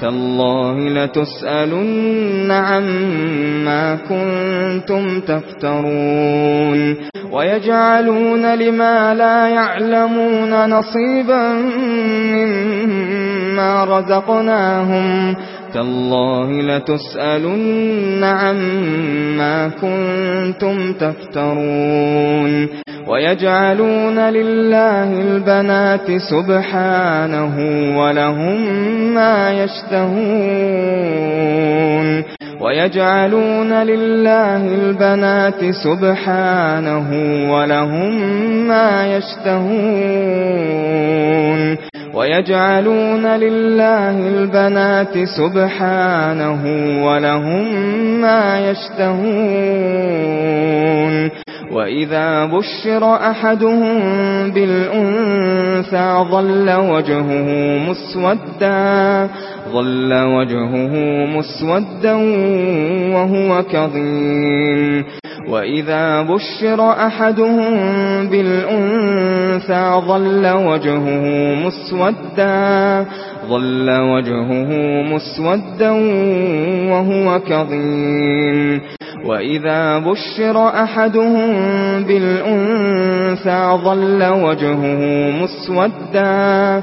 تالله لتسألن عما كنتم تفترون ويجعلون لما لا يعلمون نصيبا مما رزقناهم تالله لتسألن عما كنتم تفترون ويجعلون لله البنات سبحانه ولهم ما يشتهون وَيَجْعَلُونَ لِلَّهِ الْبَنَاتِ سُبْحَانَهُ وَلَهُم مَّا يَشْتَهُونَ ويجعلون لله البنات سبحانه ولهم ما يشتهون وَإِذَا بُشِّرَ أَحَدُهُم بِالْأُنثَى ظَلَّ وَجْهُهُ مُسْوَدًّا ظَلَّ وَجْهُهُ مُسْوَدًّا وَهُوَ كَظِيمٌ وَإِذَا بُشِّرَ أَحَدُهُم بِالْأُنثَى ظَلَّ وَجْهُهُ مُسْوَدًّا ظَلَّ وَجْهُهُ مُسْوَدًّا وَهُوَ كَظِيمٌ وَإِذَا بُشِّرَ أَحَدُهُم بِالْأُنثَى ظَلَّ وَجْهُهُ مُسْوَدًّا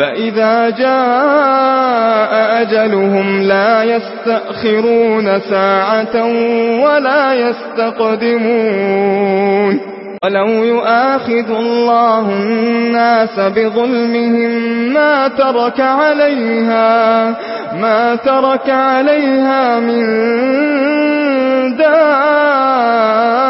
فإذا جاء أجلهم لا يستأخرون ساعة ولا يستقدمون ولو يؤاخذ الله الناس بظلمهم ما ترك عليها ما ترك عليها من دَابَّةٍ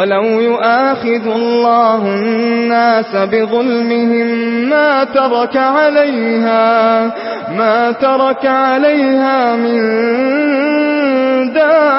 ولو يؤاخذ الله الناس بظلمهم ما ترك عليها ما ترك عليها من دابة.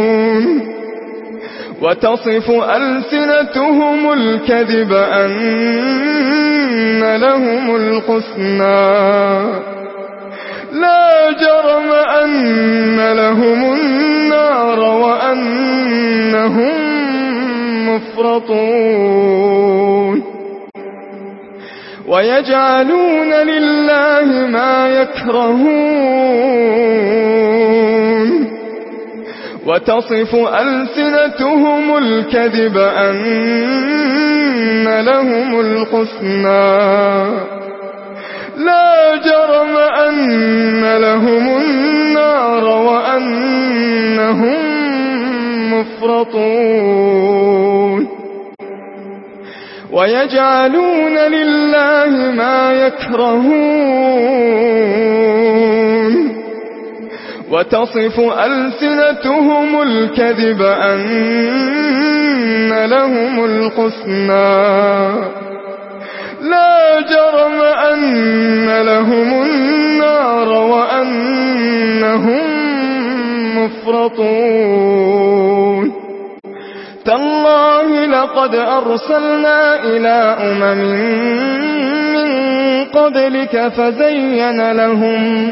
وتصف ألسنتهم الكذب أن لهم الحسنى. لا جرم أن لهم النار وأنهم مفرطون. ويجعلون لله ما يكرهون. وتصف ألسنتهم الكذب أن لهم الحسنى. لا جرم أن لهم النار وأنهم مفرطون. ويجعلون لله ما يكرهون. وتصف ألسنتهم الكذب أن لهم القسنى لا جرم أن لهم النار وأنهم مفرطون. تالله لقد أرسلنا إلى أمم من قبلك فزين لهم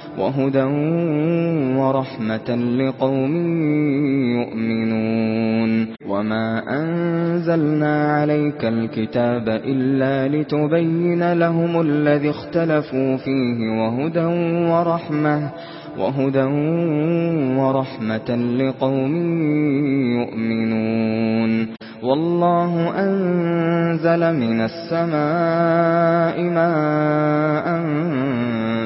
وَهُدًى وَرَحْمَةً لِقَوْمٍ يُؤْمِنُونَ وَمَا أَنزَلْنَا عَلَيْكَ الْكِتَابَ إِلَّا لِتُبَيِّنَ لَهُمُ الَّذِي اخْتَلَفُوا فِيهِ وَهُدًى وَرَحْمَةً وَهُدًى وَرَحْمَةً لِقَوْمٍ يُؤْمِنُونَ وَاللَّهُ أَنزَلَ مِنَ السَّمَاءِ مَاءً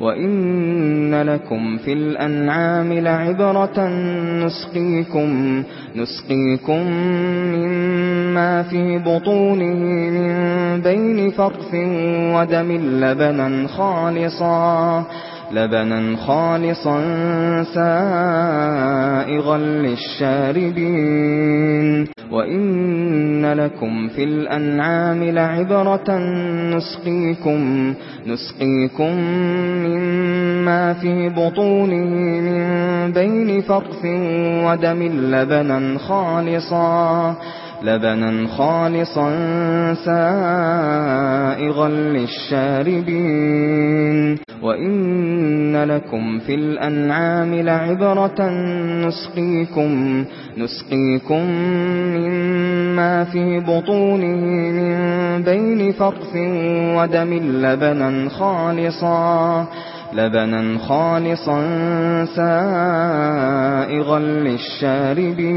وَإِنَّ لَكُمْ فِي الْأَنْعَامِ لَعِبْرَةً نُسْقِيكُمْ نُسْقِيكُمْ مِمَّا فِي بُطُونِهِ مِنْ بَيْنِ فَرْثٍ وَدَمٍ لَبَنًا خَالِصًا لبنا خالصا سائغا للشاربين وَإِنَّ لَكُمْ فِي الْأَنْعَامِ لَعِبْرَةً نُسْقِيكُمْ نُسْقِيكُمْ مِمَّا فِي بُطُونِهِ مِنْ بَيْنِ فَرْثٍ وَدَمٍ لَبَنًا خَالِصًا لبنا خالصا سائغا للشاربين وَإِنَّ لَكُمْ فِي الْأَنْعَامِ لَعِبْرَةً نُسْقِيكُمْ نُسْقِيكُمْ مِمَّا فِي بُطُونِهِ مِنْ بَيْنِ فَرْثٍ وَدَمٍ لَبَنًا خَالِصًا لبنا خالصا سائغا للشاربين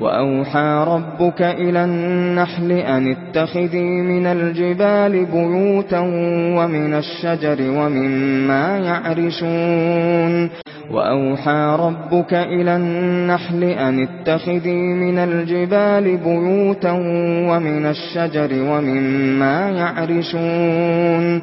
وأوحى ربك إلى النحل أن اتخذي من الجبال بيوتا ومن الشجر ومما يعرشون وأوحى ربك إلى النحل أن اتخذي من الجبال بيوتا ومن الشجر ومما يعرشون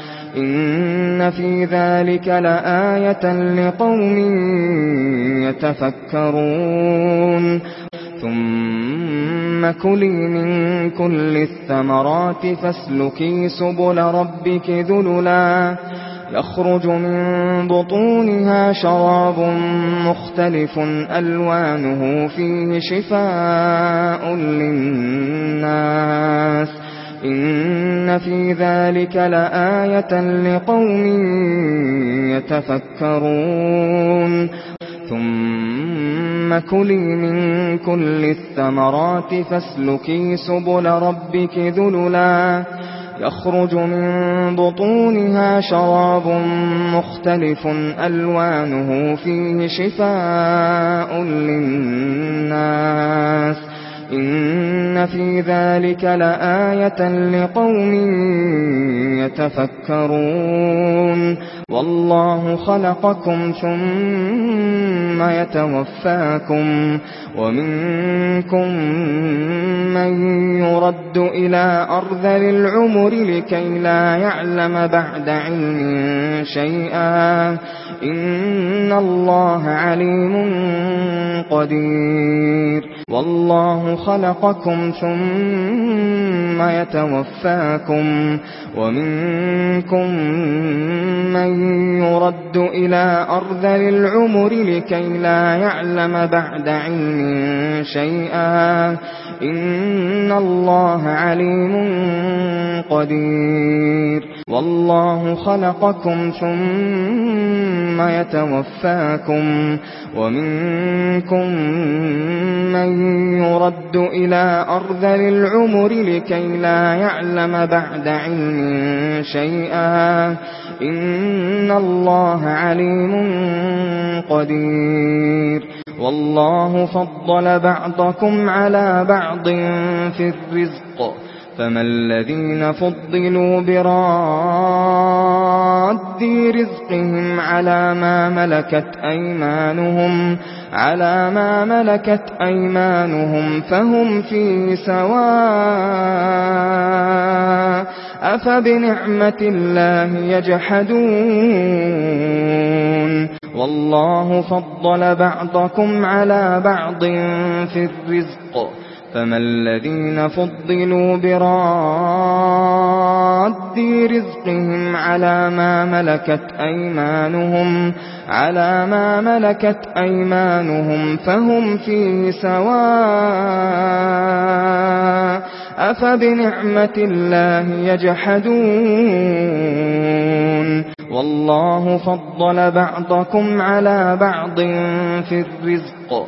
إن في ذلك لآية لقوم يتفكرون ثم كلي من كل الثمرات فاسلكي سبل ربك ذللا يخرج من بطونها شراب مختلف ألوانه فيه شفاء للناس إن في ذلك لآية لقوم يتفكرون ثم كلي من كل الثمرات فاسلكي سبل ربك ذللا يخرج من بطونها شراب مختلف ألوانه فيه شفاء للناس إن في ذلك لآية لقوم يتفكرون والله خلقكم ثم يتوفاكم ومنكم من يرد إلى أرض للعمر لكي لا يعلم بعد علم شيئا إن الله عليم قدير والله خلقكم ثم يتوفاكم ومنكم من يرد إلى أرض للعمر لكي لا يعلم بعد علم شيئا إن الله عليم قدير والله خلقكم ثم يتوفاكم ومنكم من يرد إلى أرض للعمر لكي لا يعلم بعد علم شيئا إن الله عليم قدير والله فضل بعضكم على بعض في الرزق فما الذين فضلوا براد رزقهم على ما ملكت أيمانهم على ما ملكت أيمانهم فهم في سواء أفبنعمة الله يجحدون والله فضل بعضكم على بعض في الرزق فما الذين فضلوا براد رزقهم على ما ملكت أيمانهم على ما ملكت أيمانهم فهم فيه سواء أفبنعمة الله يجحدون والله فضل بعضكم على بعض في الرزق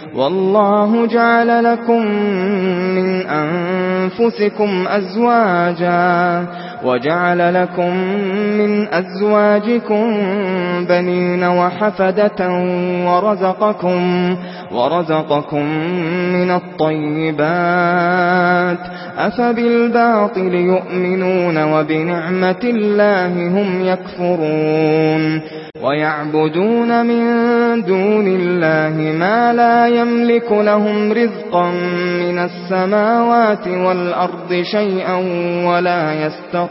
والله جعل لكم من أنفسكم أزواجا وَجَعَلَ لَكُم مِّنْ أَزْوَاجِكُمْ بَنِينَ وَحَفَدَةً وَرَزَقَكُمْ وَرَزَقَكُمْ مِنَ الطَّيِّبَاتِ أَفَبِالْبَاطِلِ يُؤْمِنُونَ وَبِنِعْمَةِ اللَّهِ هُمْ يَكْفُرُونَ وَيَعْبُدُونَ مِن دُونِ اللَّهِ مَا لَا يَمْلِكُ لَهُمْ رِزْقًا مِّنَ السَّمَاوَاتِ وَالْأَرْضِ شَيْئًا وَلَا يَسْتَطِيعُونَ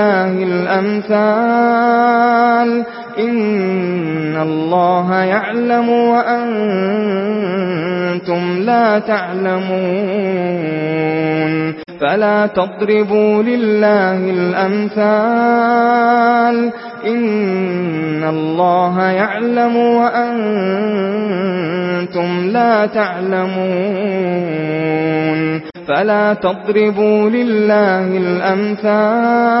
لله الأمثال إن الله يعلم وأنتم لا تعلمون فلا تضربوا لله الأمثال إن الله يعلم وأنتم لا تعلمون فلا تضربوا لله الأمثال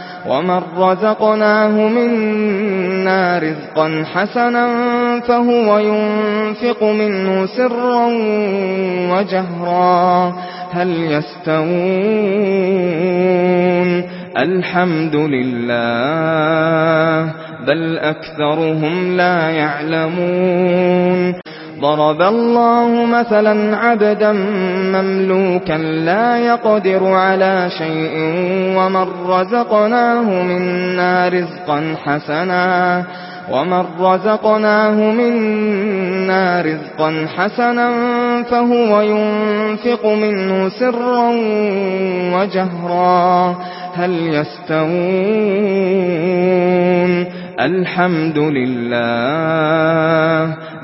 وَمَن رَّزَقْنَاهُ مِنَّا رِزْقًا حَسَنًا فَهُوَ يُنفِقُ مِنْهُ سِرًّا وَجَهْرًا هَلْ يَسْتَوُونَ الحمد لله بل أكثرهم لا يعلمون ضرب الله مثلا عبدا مملوكا لا يقدر على شيء ومن رزقناه منا رزقا حسنا ومن رزقناه منا رزقا حسنا فهو ينفق منه سرا وجهرا هل يستوون الحمد لله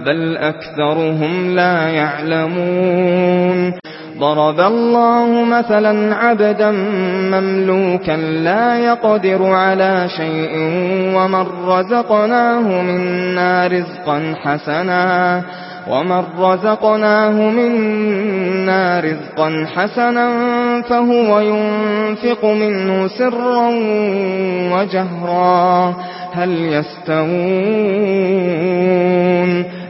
بل أكثرهم لا يعلمون. ضرب الله مثلا عبدا مملوكا لا يقدر على شيء ومن رزقناه منا رزقا حسنا. ومن رزقناه منا رزقا حسنا فهو ينفق منه سرا وجهرا. هل يستوون؟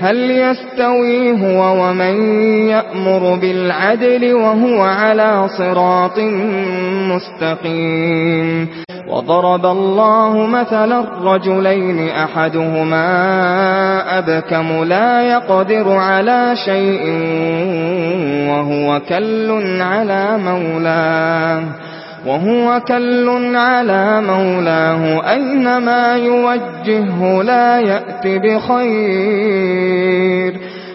هل يستوي هو ومن يأمر بالعدل وهو على صراط مستقيم وضرب الله مثلا الرجلين أحدهما أبكم لا يقدر على شيء وهو كل على مولاه وهو كل على مولاه أينما يوجهه لا يأتي بخير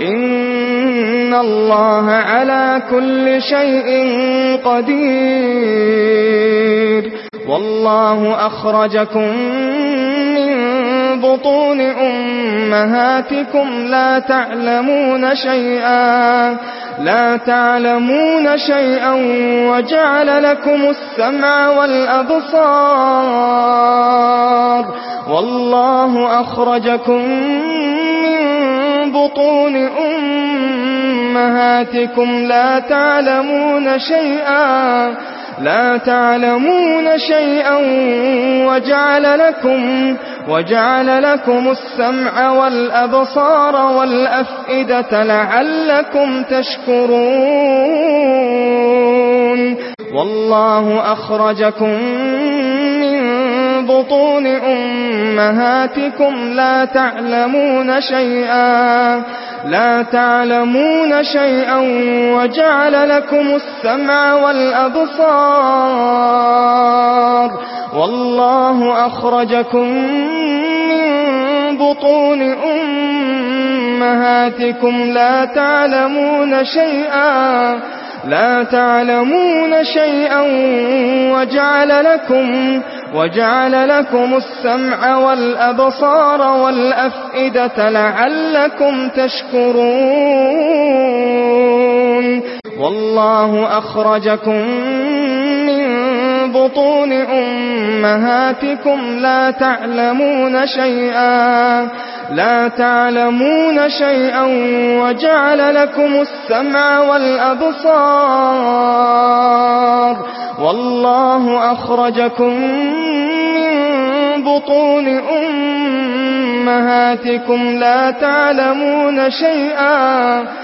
إن الله على كل شيء قدير. والله أخرجكم من بطون أمهاتكم لا تعلمون شيئا لا تعلمون شيئا وجعل لكم السمع والأبصار. والله أخرجكم مِنْ بُطُونِ أُمَّهَاتِكُمْ لَا تَعْلَمُونَ شَيْئًا لا تعلمون شيئا وجعل لكم وجعل لكم السمع والأبصار والأفئدة لعلكم تشكرون. والله أخرجكم بُطُونِ أُمَّهَاتِكُمْ لَا تَعْلَمُونَ شَيْئًا لَا تَعْلَمُونَ شَيْئًا وَجَعَلَ لَكُمُ السَّمْعَ وَالْأَبْصَارَ. وَاللَّهُ أَخْرَجَكُمْ مِنْ بُطُونِ أُمَّهَاتِكُمْ لَا تَعْلَمُونَ شَيْئًا. لا تعلمون شيئا وجعل لكم وجعل لكم السمع والأبصار والأفئدة لعلكم تشكرون. والله أخرجكم بطون أمهاتكم لا تعلمون شيئا لا تعلمون شيئا وجعل لكم السمع والأبصار. والله أخرجكم من بطون أمهاتكم لا تعلمون شيئا.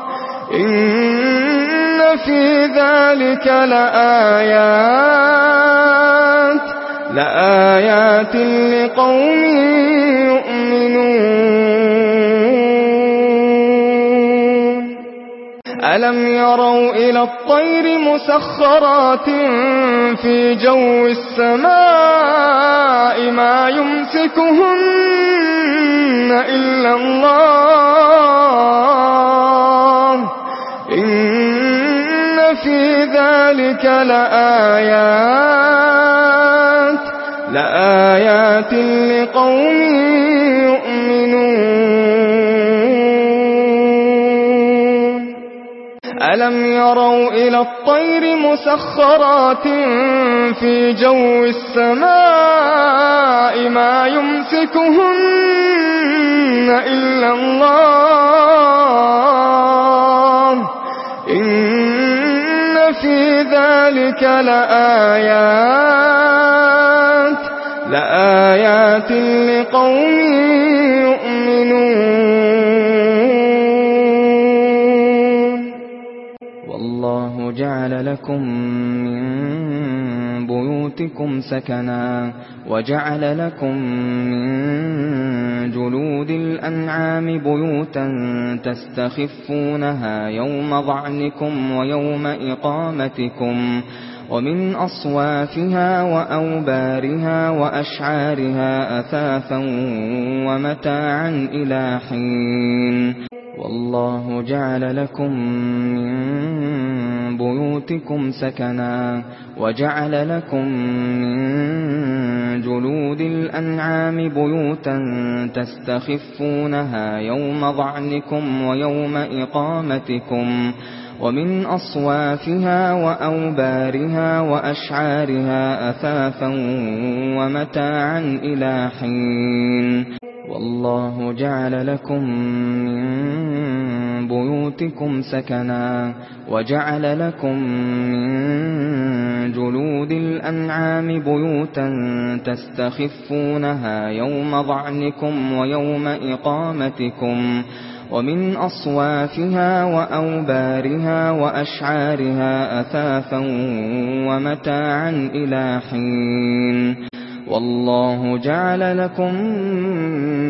إن في ذلك لآيات لآيات لقوم يؤمنون. ألم يروا إلى الطير مسخرات في جو السماء ما يمسكهن إلا الله إن في ذلك لآيات لآيات لقوم يؤمنون. ألم يروا إلى الطير مسخرات في جو السماء ما يمسكهن إلا الله إن في ذلك لآيات لآيات لقوم يؤمنون. والله جعل لكم من بيوتكم سكنا وجعل لكم من جلود الأنعام بيوتا تستخفونها يوم ضعنكم ويوم إقامتكم ومن أصوافها وأوبارها وأشعارها أثاثا ومتاعا إلى حين والله جعل لكم من بيوتكم سكنا وجعل لكم من جلود الأنعام بيوتا تستخفونها يوم ظَعْنِكُمْ ويوم إقامتكم ومن أصوافها وأوبارها وأشعارها أَثَاثًا ومتاعا إلى حين والله جعل لكم من بيوتكم سكنا وجعل لكم من جلود الأنعام بيوتا تستخفونها يوم ظَعْنِكُمْ ويوم إقامتكم ومن أصوافها وأوبارها وأشعارها أثافا ومتاعا إلى حين والله جعل لكم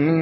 من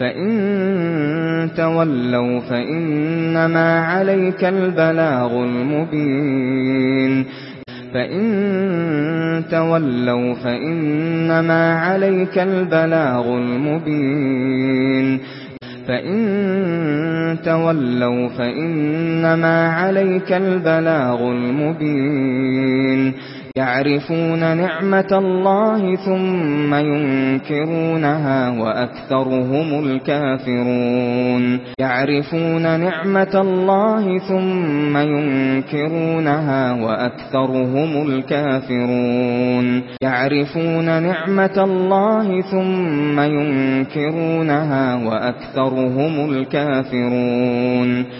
فَإِن تَوَلَّوْا فَإِنَّمَا عَلَيْكَ الْبَلَاغُ الْمُبِينُ فَإِن تَوَلَّوْا فَإِنَّمَا عَلَيْكَ الْبَلَاغُ الْمُبِينُ فَإِن تَوَلَّوْا فَإِنَّمَا عَلَيْكَ الْبَلَاغُ الْمُبِينُ يعرفون نعمة الله ثم ينكرونها وأكثرهم الكافرون. يعرفون نعمة الله ثم ينكرونها وأكثرهم الكافرون. يعرفون نعمة الله ثم ينكرونها وأكثرهم الكافرون.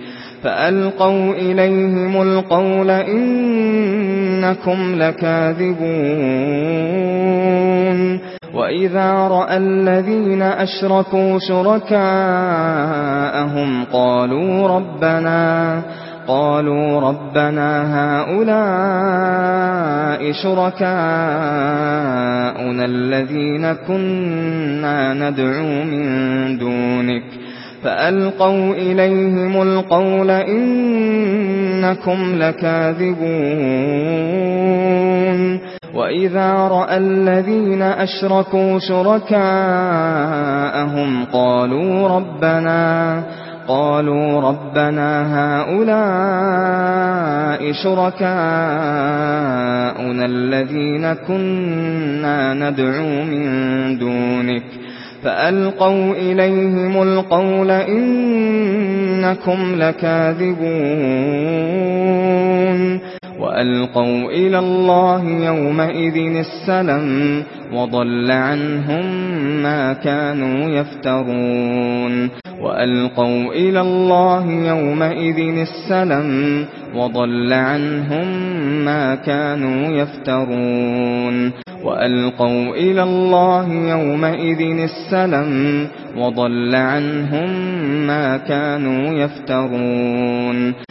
فألقوا إليهم القول إنكم لكاذبون وإذا رأى الذين أشركوا شركاءهم قالوا ربنا قالوا ربنا هؤلاء شركاؤنا الذين كنا ندعو من دونك فألقوا إليهم القول إنكم لكاذبون وإذا رأى الذين أشركوا شركاءهم قالوا ربنا قالوا ربنا هؤلاء شركاؤنا الذين كنا ندعو من دونك فألقوا إليهم القول إنكم لكاذبون وَأَلْقَوْا إِلَى اللَّهِ يَوْمَئِذٍ السَّلَمَ وَضَلَّ عَنْهُمْ مَا كَانُوا يَفْتَرُونَ وَأَلْقَوْا إِلَى اللَّهِ يَوْمَئِذٍ السَّلَمَ وَضَلَّ عَنْهُمْ مَا كَانُوا يَفْتَرُونَ وَأَلْقَوْا إِلَى اللَّهِ يَوْمَئِذٍ السَّلَمَ وَضَلَّ عَنْهُمْ مَا كَانُوا يَفْتَرُونَ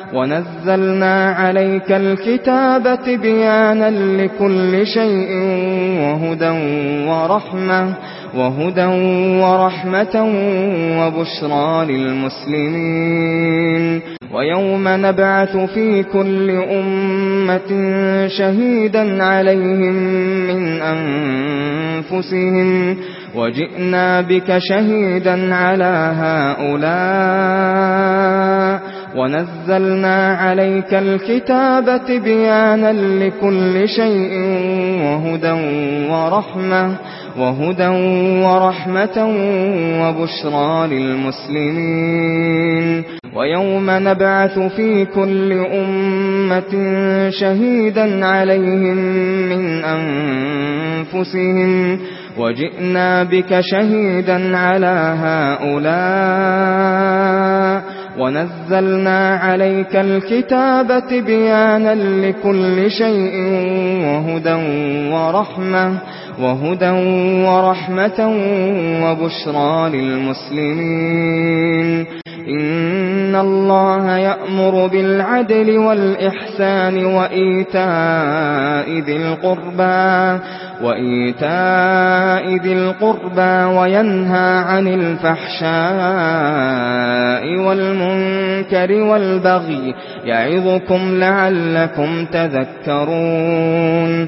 ونزلنا عليك الكتاب بيانا لكل شيء وهدى ورحمة وهدى ورحمة وبشرى للمسلمين. ويوم نبعث في كل أمة شهيدا عليهم من أنفسهم وجئنا بك شهيدا على هؤلاء. ونزلنا عليك الكتاب بيانا لكل شيء وهدى ورحمة وهدى ورحمة وبشرى للمسلمين ويوم نبعث في كل أمة شهيدا عليهم من أنفسهم وجئنا بك شهيدا على هؤلاء ونزلنا عليك الكتاب تبيانا لكل شيء وهدى ورحمة وهدى ورحمة وبشرى للمسلمين إن الله يأمر بالعدل والإحسان وإيتاء ذي القربى وَإِيتَاءِ ذِي الْقُرْبَى وَيَنْهَى عَنِ الْفَحْشَاءِ وَالْمُنكَرِ وَالْبَغْيِ يَعِظُكُمْ لَعَلَّكُمْ تَذَكَّرُونَ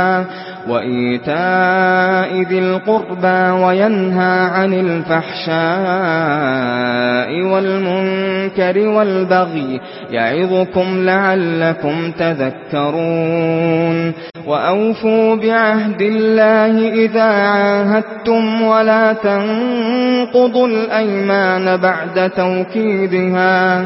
وَإِيتَاءِ ذِي الْقُرْبَى وَيَنْهَى عَنِ الْفَحْشَاءِ وَالْمُنكَرِ وَالْبَغْيِ يَعِظُكُمْ لَعَلَّكُمْ تَذَكَّرُونَ وَأَوْفُوا بِعَهْدِ اللَّهِ إِذَا عَاهَدتُّمْ وَلَا تَنقُضُوا الْأَيْمَانَ بَعْدَ تَوْكِيدِهَا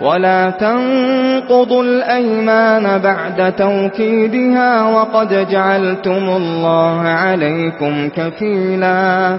ولا تنقضوا الأيمان بعد توكيدها وقد جعلتم الله عليكم كفيلا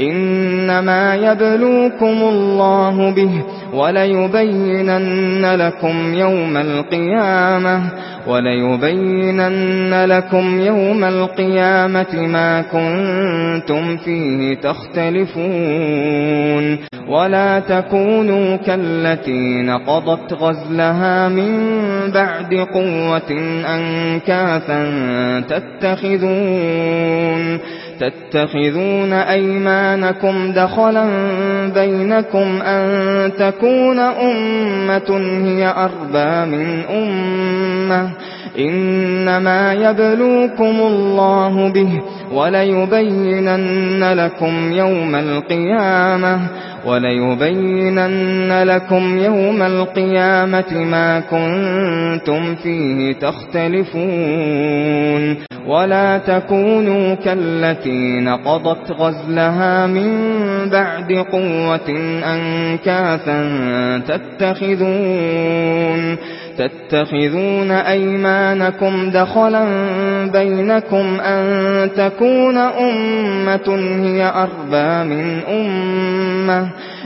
إنما يبلوكم الله به وليبينن لكم يوم القيامة وليبينن لكم يوم القيامة ما كنتم فيه تختلفون ولا تكونوا كالتي نقضت غزلها من بعد قوة أنكاثا تتخذون تتخذون أيمانكم دخلا بينكم أن تكون أمة هي أربى من أمة. إنما يبلوكم الله به وليبينن لكم يوم القيامة وليبينن لكم يوم القيامة ما كنتم فيه تختلفون ولا تكونوا كالتي نقضت غزلها من بعد قوة أنكاثا تتخذون تتخذون أيمانكم دخلا بينكم أن تكون أمة هي أربى من أمة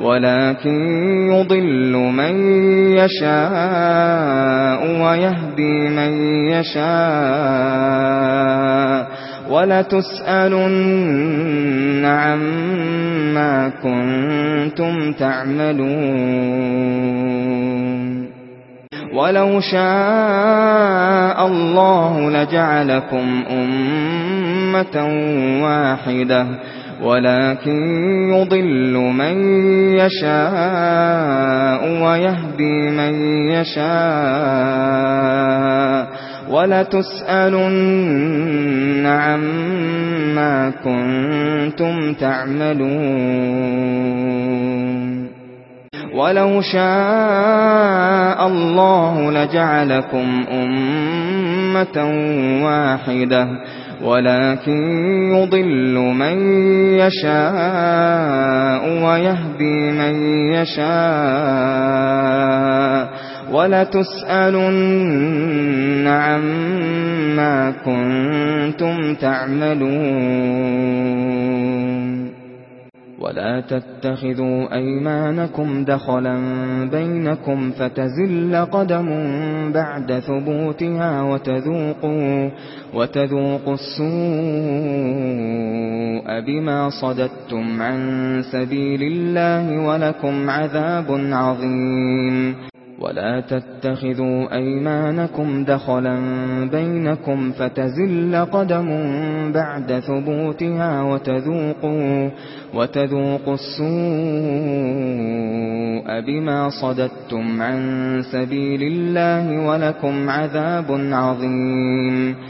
ولكن يضل من يشاء ويهدي من يشاء ولتسألن عما كنتم تعملون ولو شاء الله لجعلكم أمة واحدة ولكن يضل من يشاء ويهدي من يشاء ولا تسألن عما كنتم تعملون ولو شاء الله لجعلكم أمة واحدة ولكن يضل من يشاء ويهدي من يشاء ولتسألن عما كنتم تعملون ولا تتخذوا ايمانكم دخلا بينكم فتزل قدم بعد ثبوتها وتذوقوا وتذوقوا السوء بما صددتم عن سبيل الله ولكم عذاب عظيم ولا تتخذوا ايمانكم دخلا بينكم فتزل قدم بعد ثبوتها وتذوقوا وتذوقوا السوء بما صددتم عن سبيل الله ولكم عذاب عظيم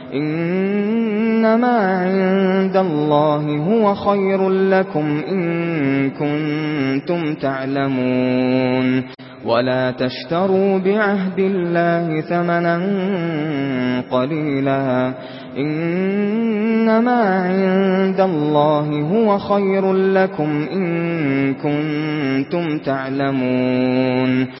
إنما عند الله هو خير لكم إن كنتم تعلمون. ولا تشتروا بعهد الله ثمنا قليلا. إنما عند الله هو خير لكم إن كنتم تعلمون.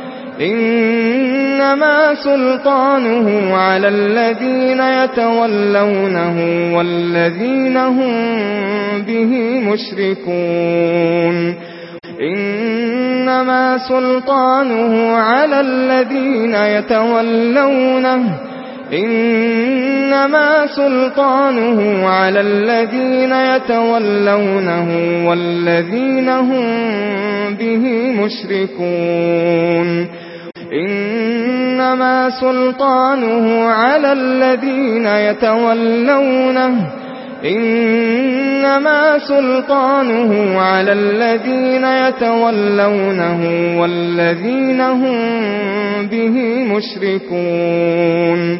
إنما سلطانه على الذين يتولونه والذين هم به مشركون. إنما سلطانه على الذين يتولونه. إنما سلطانه على الذين يتولونه والذين هم به مشركون. إنما سلطانه على الذين يتولونه. إنما سلطانه على الذين يتولونه والذين هم به مشركون.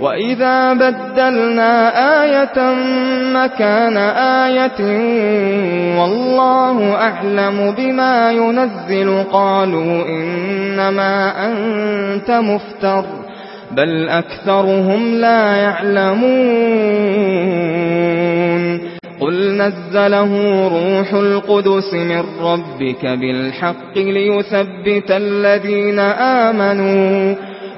وَإِذَا بَدَّلْنَا آيَةً مَّكَانَ آيَةٍ وَاللَّهُ أَعْلَمُ بِمَا يُنَزِّلُ قَالُوا إِنَّمَا أَنتَ مُفْتَرٍ بَلْ أَكْثَرُهُمْ لَا يَعْلَمُونَ قُلْ نَزَّلَهُ رُوحُ الْقُدُسِ مِنْ رَبِّكَ بِالْحَقِّ لِيُثَبِّتَ الَّذِينَ آمَنُوا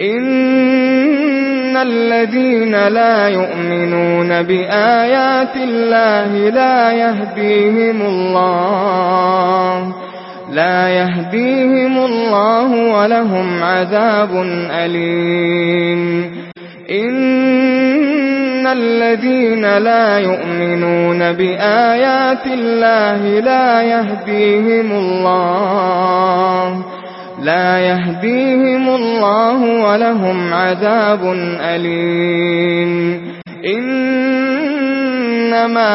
إن الذين لا يؤمنون بآيات الله لا يهديهم الله لا يهديهم الله ولهم عذاب أليم إن الذين لا يؤمنون بآيات الله لا يهديهم الله لا يهديهم الله ولهم عذاب أليم. إنما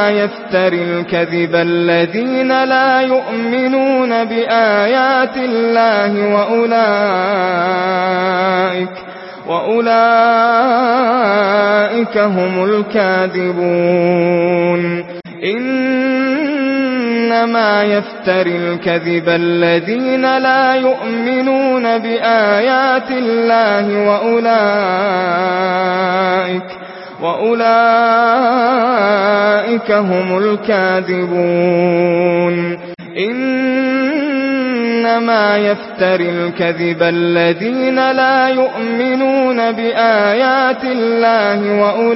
يفتر الكذب الذين لا يؤمنون بآيات الله وأولئك وأولئك هم الكاذبون. إن إنما يفتر الكذب الذين لا يؤمنون بآيات الله وأولئك وأولئك هم الكاذبون. إنما يفتر الكذب الذين لا يؤمنون بآيات الله وأولئك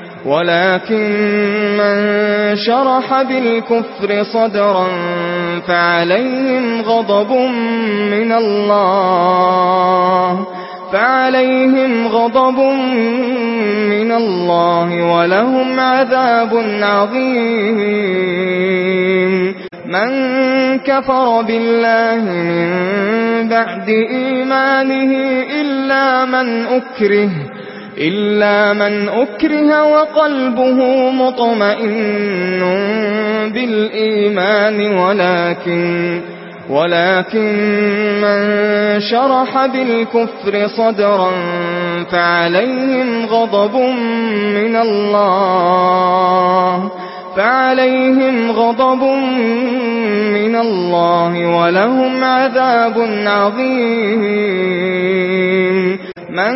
ولكن من شرح بالكفر صدرا فعليهم غضب من الله فعليهم غضب من الله ولهم عذاب عظيم. من كفر بالله من بعد إيمانه إلا من أكره إلا من أكره وقلبه مطمئن بالإيمان ولكن ولكن من شرح بالكفر صدرا فعليهم غضب من الله فعليهم غضب من الله ولهم عذاب عظيم من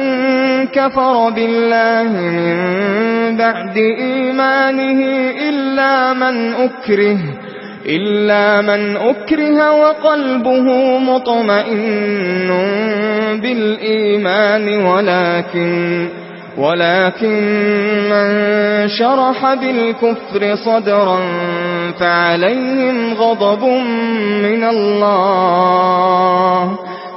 كفر بالله من بعد إيمانه إلا من أكره إلا من أكره وقلبه مطمئن بالإيمان ولكن ولكن من شرح بالكفر صدرا فعليهم غضب من الله.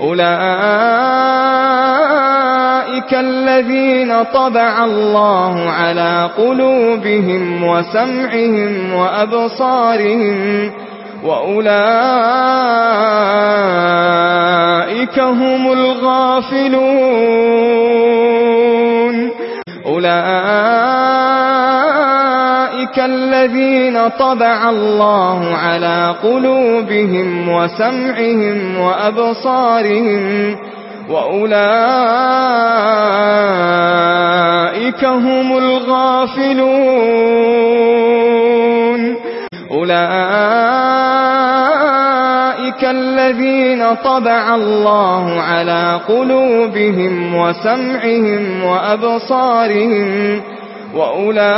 أولئك الذين طبع الله على قلوبهم وسمعهم وأبصارهم وأولئك هم الغافلون. أولئك أولئك الذين طبع الله على قلوبهم وسمعهم وأبصارهم وأولئك هم الغافلون أولئك الذين طبع الله على قلوبهم وسمعهم وأبصارهم وَأُولَئِكَ وأولئك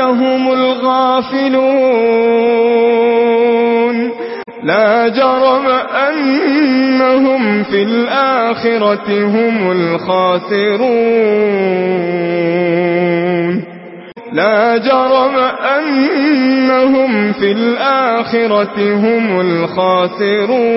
هم الغافلون لا جرم أنهم في الآخرة هم الخاسرون لا جرم أنهم في الآخرة هم الخاسرون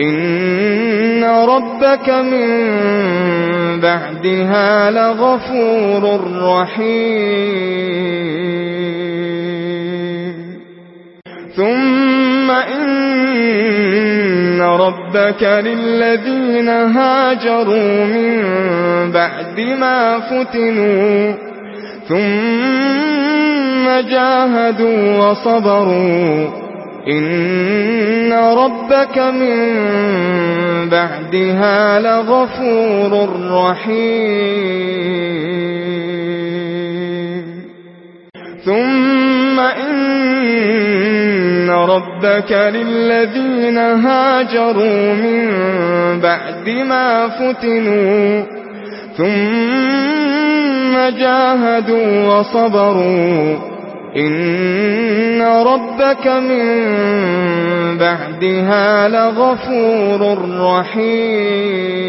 إن ربك من بعدها لغفور رحيم ثم إن ربك للذين هاجروا من بعد ما فتنوا ثم جاهدوا وصبروا إن ربك من بعدها لغفور رحيم ثم إن ربك للذين هاجروا من بعد ما فتنوا ثم جاهدوا وصبروا إن ربك من بعدها لغفور رحيم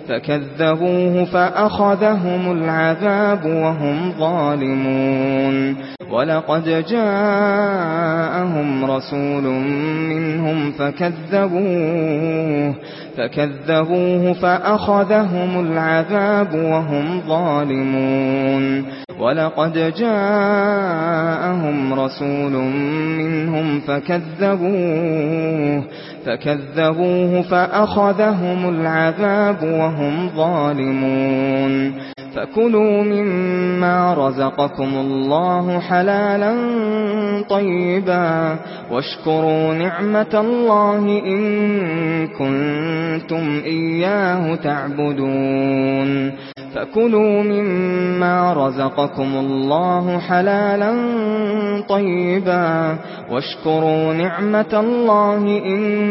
فكذبوه فأخذهم العذاب وهم ظالمون ولقد جاءهم رسول منهم فكذبوه فكذبوه فأخذهم العذاب وهم ظالمون ولقد جاءهم رسول منهم فكذبوه فكذبوه فأخذهم العذاب وهم ظالمون فكلوا مما رزقكم الله حلالا طيبا واشكروا نعمة الله إن كنتم إياه تعبدون فكلوا مما رزقكم الله حلالا طيبا واشكروا نعمة الله إن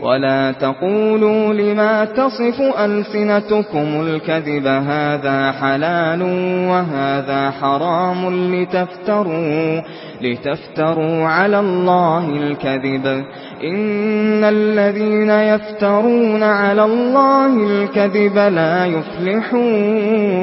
ولا تقولوا لما تصف ألسنتكم الكذب هذا حلال وهذا حرام لتفتروا لتفتروا على الله الكذب. إن الذين يفترون على الله الكذب لا يفلحون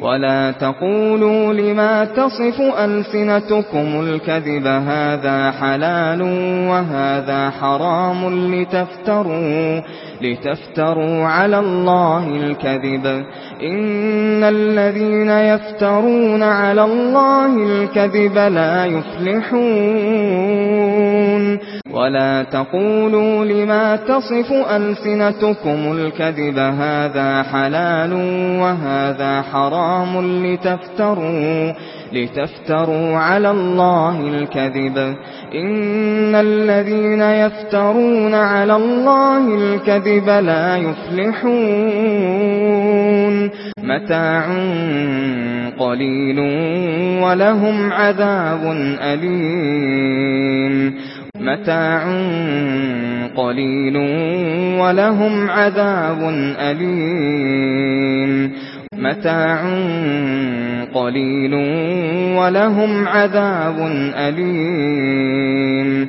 ولا تقولوا لما تصف ألسنتكم الكذب هذا حلال وهذا حرام لتفتروا لتفتروا على الله الكذب. إن الذين يفترون على الله الكذب لا يفلحون تَعْقِلُونَ وَلَا تَقُولُوا لِمَا تَصِفُ أَلْسِنَتُكُمُ الْكَذِبَ هَذَا حَلَالٌ وَهَذَا حَرَامٌ لِتَفْتَرُوا لِتَفْتَرُوا عَلَى اللَّهِ الْكَذِبَ. إِنَّ الَّذِينَ يَفْتَرُونَ عَلَى اللَّهِ الْكَذِبَ لَا يُفْلِحُونَ. مَتَاعٌ قَلِيلٌ وَلَهُمْ عَذَابٌ أَلِيمٌ. متاع قليل ولهم عذاب أليم. متاع قليل ولهم عذاب أليم.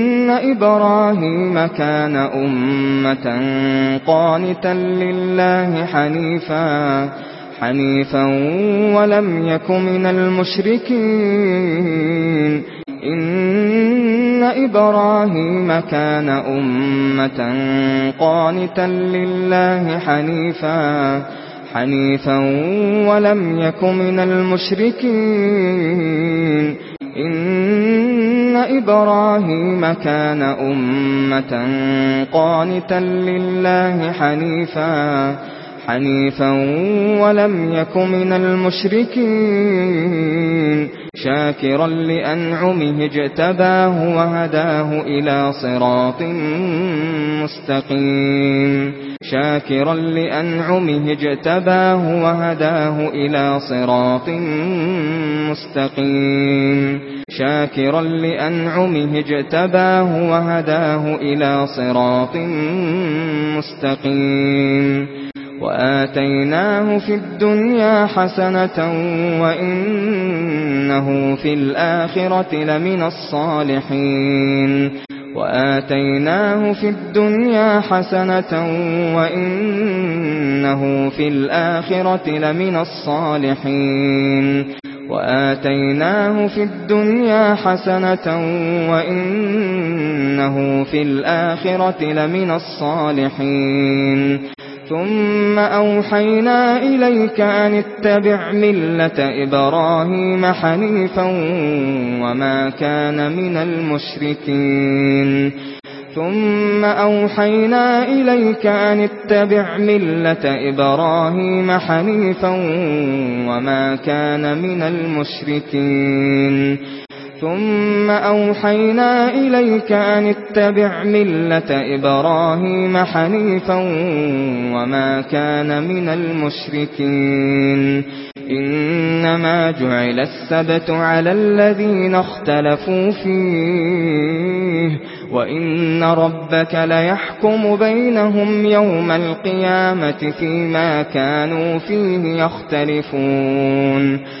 إبراهيم كان أمة قانتا لله حنيفا حنيفا ولم يك من المشركين. إن إبراهيم كان أمة قانتا لله حنيفا حنيفا ولم يك من المشركين. إن إبراهيم كان أمة قانتا لله حنيفا حنيفا ولم يكن من المشركين. شاكرا لأنعمه اجتباه وهداه إلى صراط مستقيم. شاكرا لأنعمه اجتباه وهداه إلى صراط مستقيم. شاكرا لأنعمه اجتباه وهداه إلى صراط مستقيم. وآتيناه في الدنيا حسنة وإنه في الآخرة لمن الصالحين وآتيناه في الدنيا حسنة وإنه في الآخرة لمن الصالحين وآتيناه في الدنيا حسنة وإنه في الآخرة لمن الصالحين ثُمَّ أَوْحَيْنَا إِلَيْكَ أَنِ اتَّبِعْ مِلَّةَ إِبْرَاهِيمَ حَنِيفًا وَمَا كَانَ مِنَ الْمُشْرِكِينَ. ثُمَّ أَوْحَيْنَا إِلَيْكَ أَنِ اتَّبِعْ مِلَّةَ إِبْرَاهِيمَ حَنِيفًا وَمَا كَانَ مِنَ الْمُشْرِكِينَ. ثُمَّ أَوْحَيْنَا إِلَيْكَ أَنِ اتَّبِعْ مِلَّةَ إِبْرَاهِيمَ حَنِيفًا وَمَا كَانَ مِنَ الْمُشْرِكِينَ. إِنَّمَا جُعِلَ السَّبْتُ عَلَى الَّذِينَ اخْتَلَفُوا فِيهِ وَإِنَّ رَبَّكَ لَيَحْكُمُ بَيْنَهُمْ يَوْمَ الْقِيَامَةِ فِيمَا كَانُوا فِيهِ يَخْتَلِفُونَ.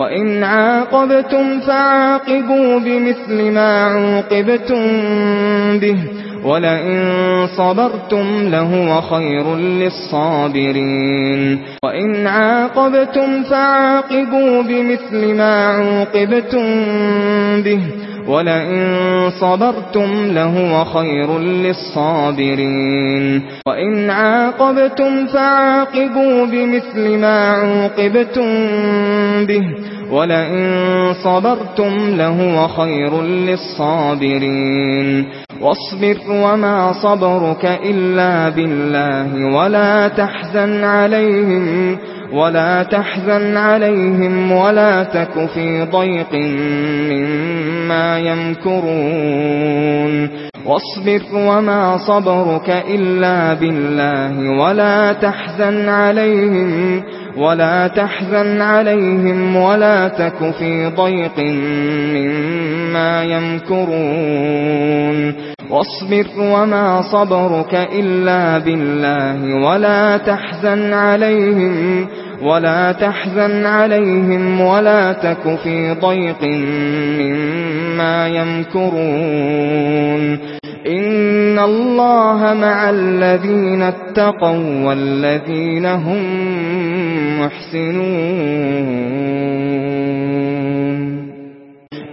وَإِنْ عَاقَبْتُمْ فَعَاقِبُوا بِمِثْلِ مَا عُوقِبْتُمْ بِهِ وَلَئِن صَبَرْتُمْ لَهُوَ خَيْرٌ لِلصَّابِرِينَ وَإِنْ عَاقَبْتُمْ فَعَاقِبُوا بِمِثْلِ مَا عُوقِبْتُمْ بِهِ وَلَئِن صَبَرْتُمْ لَهُوَ خَيْرٌ لِلصَّابِرِينَ وَإِنْ عَاقَبْتُمْ فَعَاقِبُوا بِمِثْلِ مَا عُوقِبْتُمْ بِهِ ولئن صبرتم لهو خير للصابرين. واصبر وما صبرك إلا بالله ولا تحزن عليهم ولا تحزن عليهم ولا تك في ضيق مما يمكرون. واصبر وما صبرك إلا بالله ولا تحزن عليهم ولا تحزن عليهم ولا تك في ضيق مما يمكرون. واصبر وما صبرك إلا بالله ولا تحزن عليهم ولا تحزن عليهم ولا تك في ضيق مما يمكرون. إن الله مع الذين اتقوا والذين هم محسنون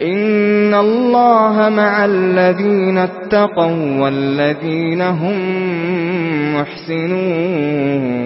إن الله مع الذين اتقوا والذين هم محسنون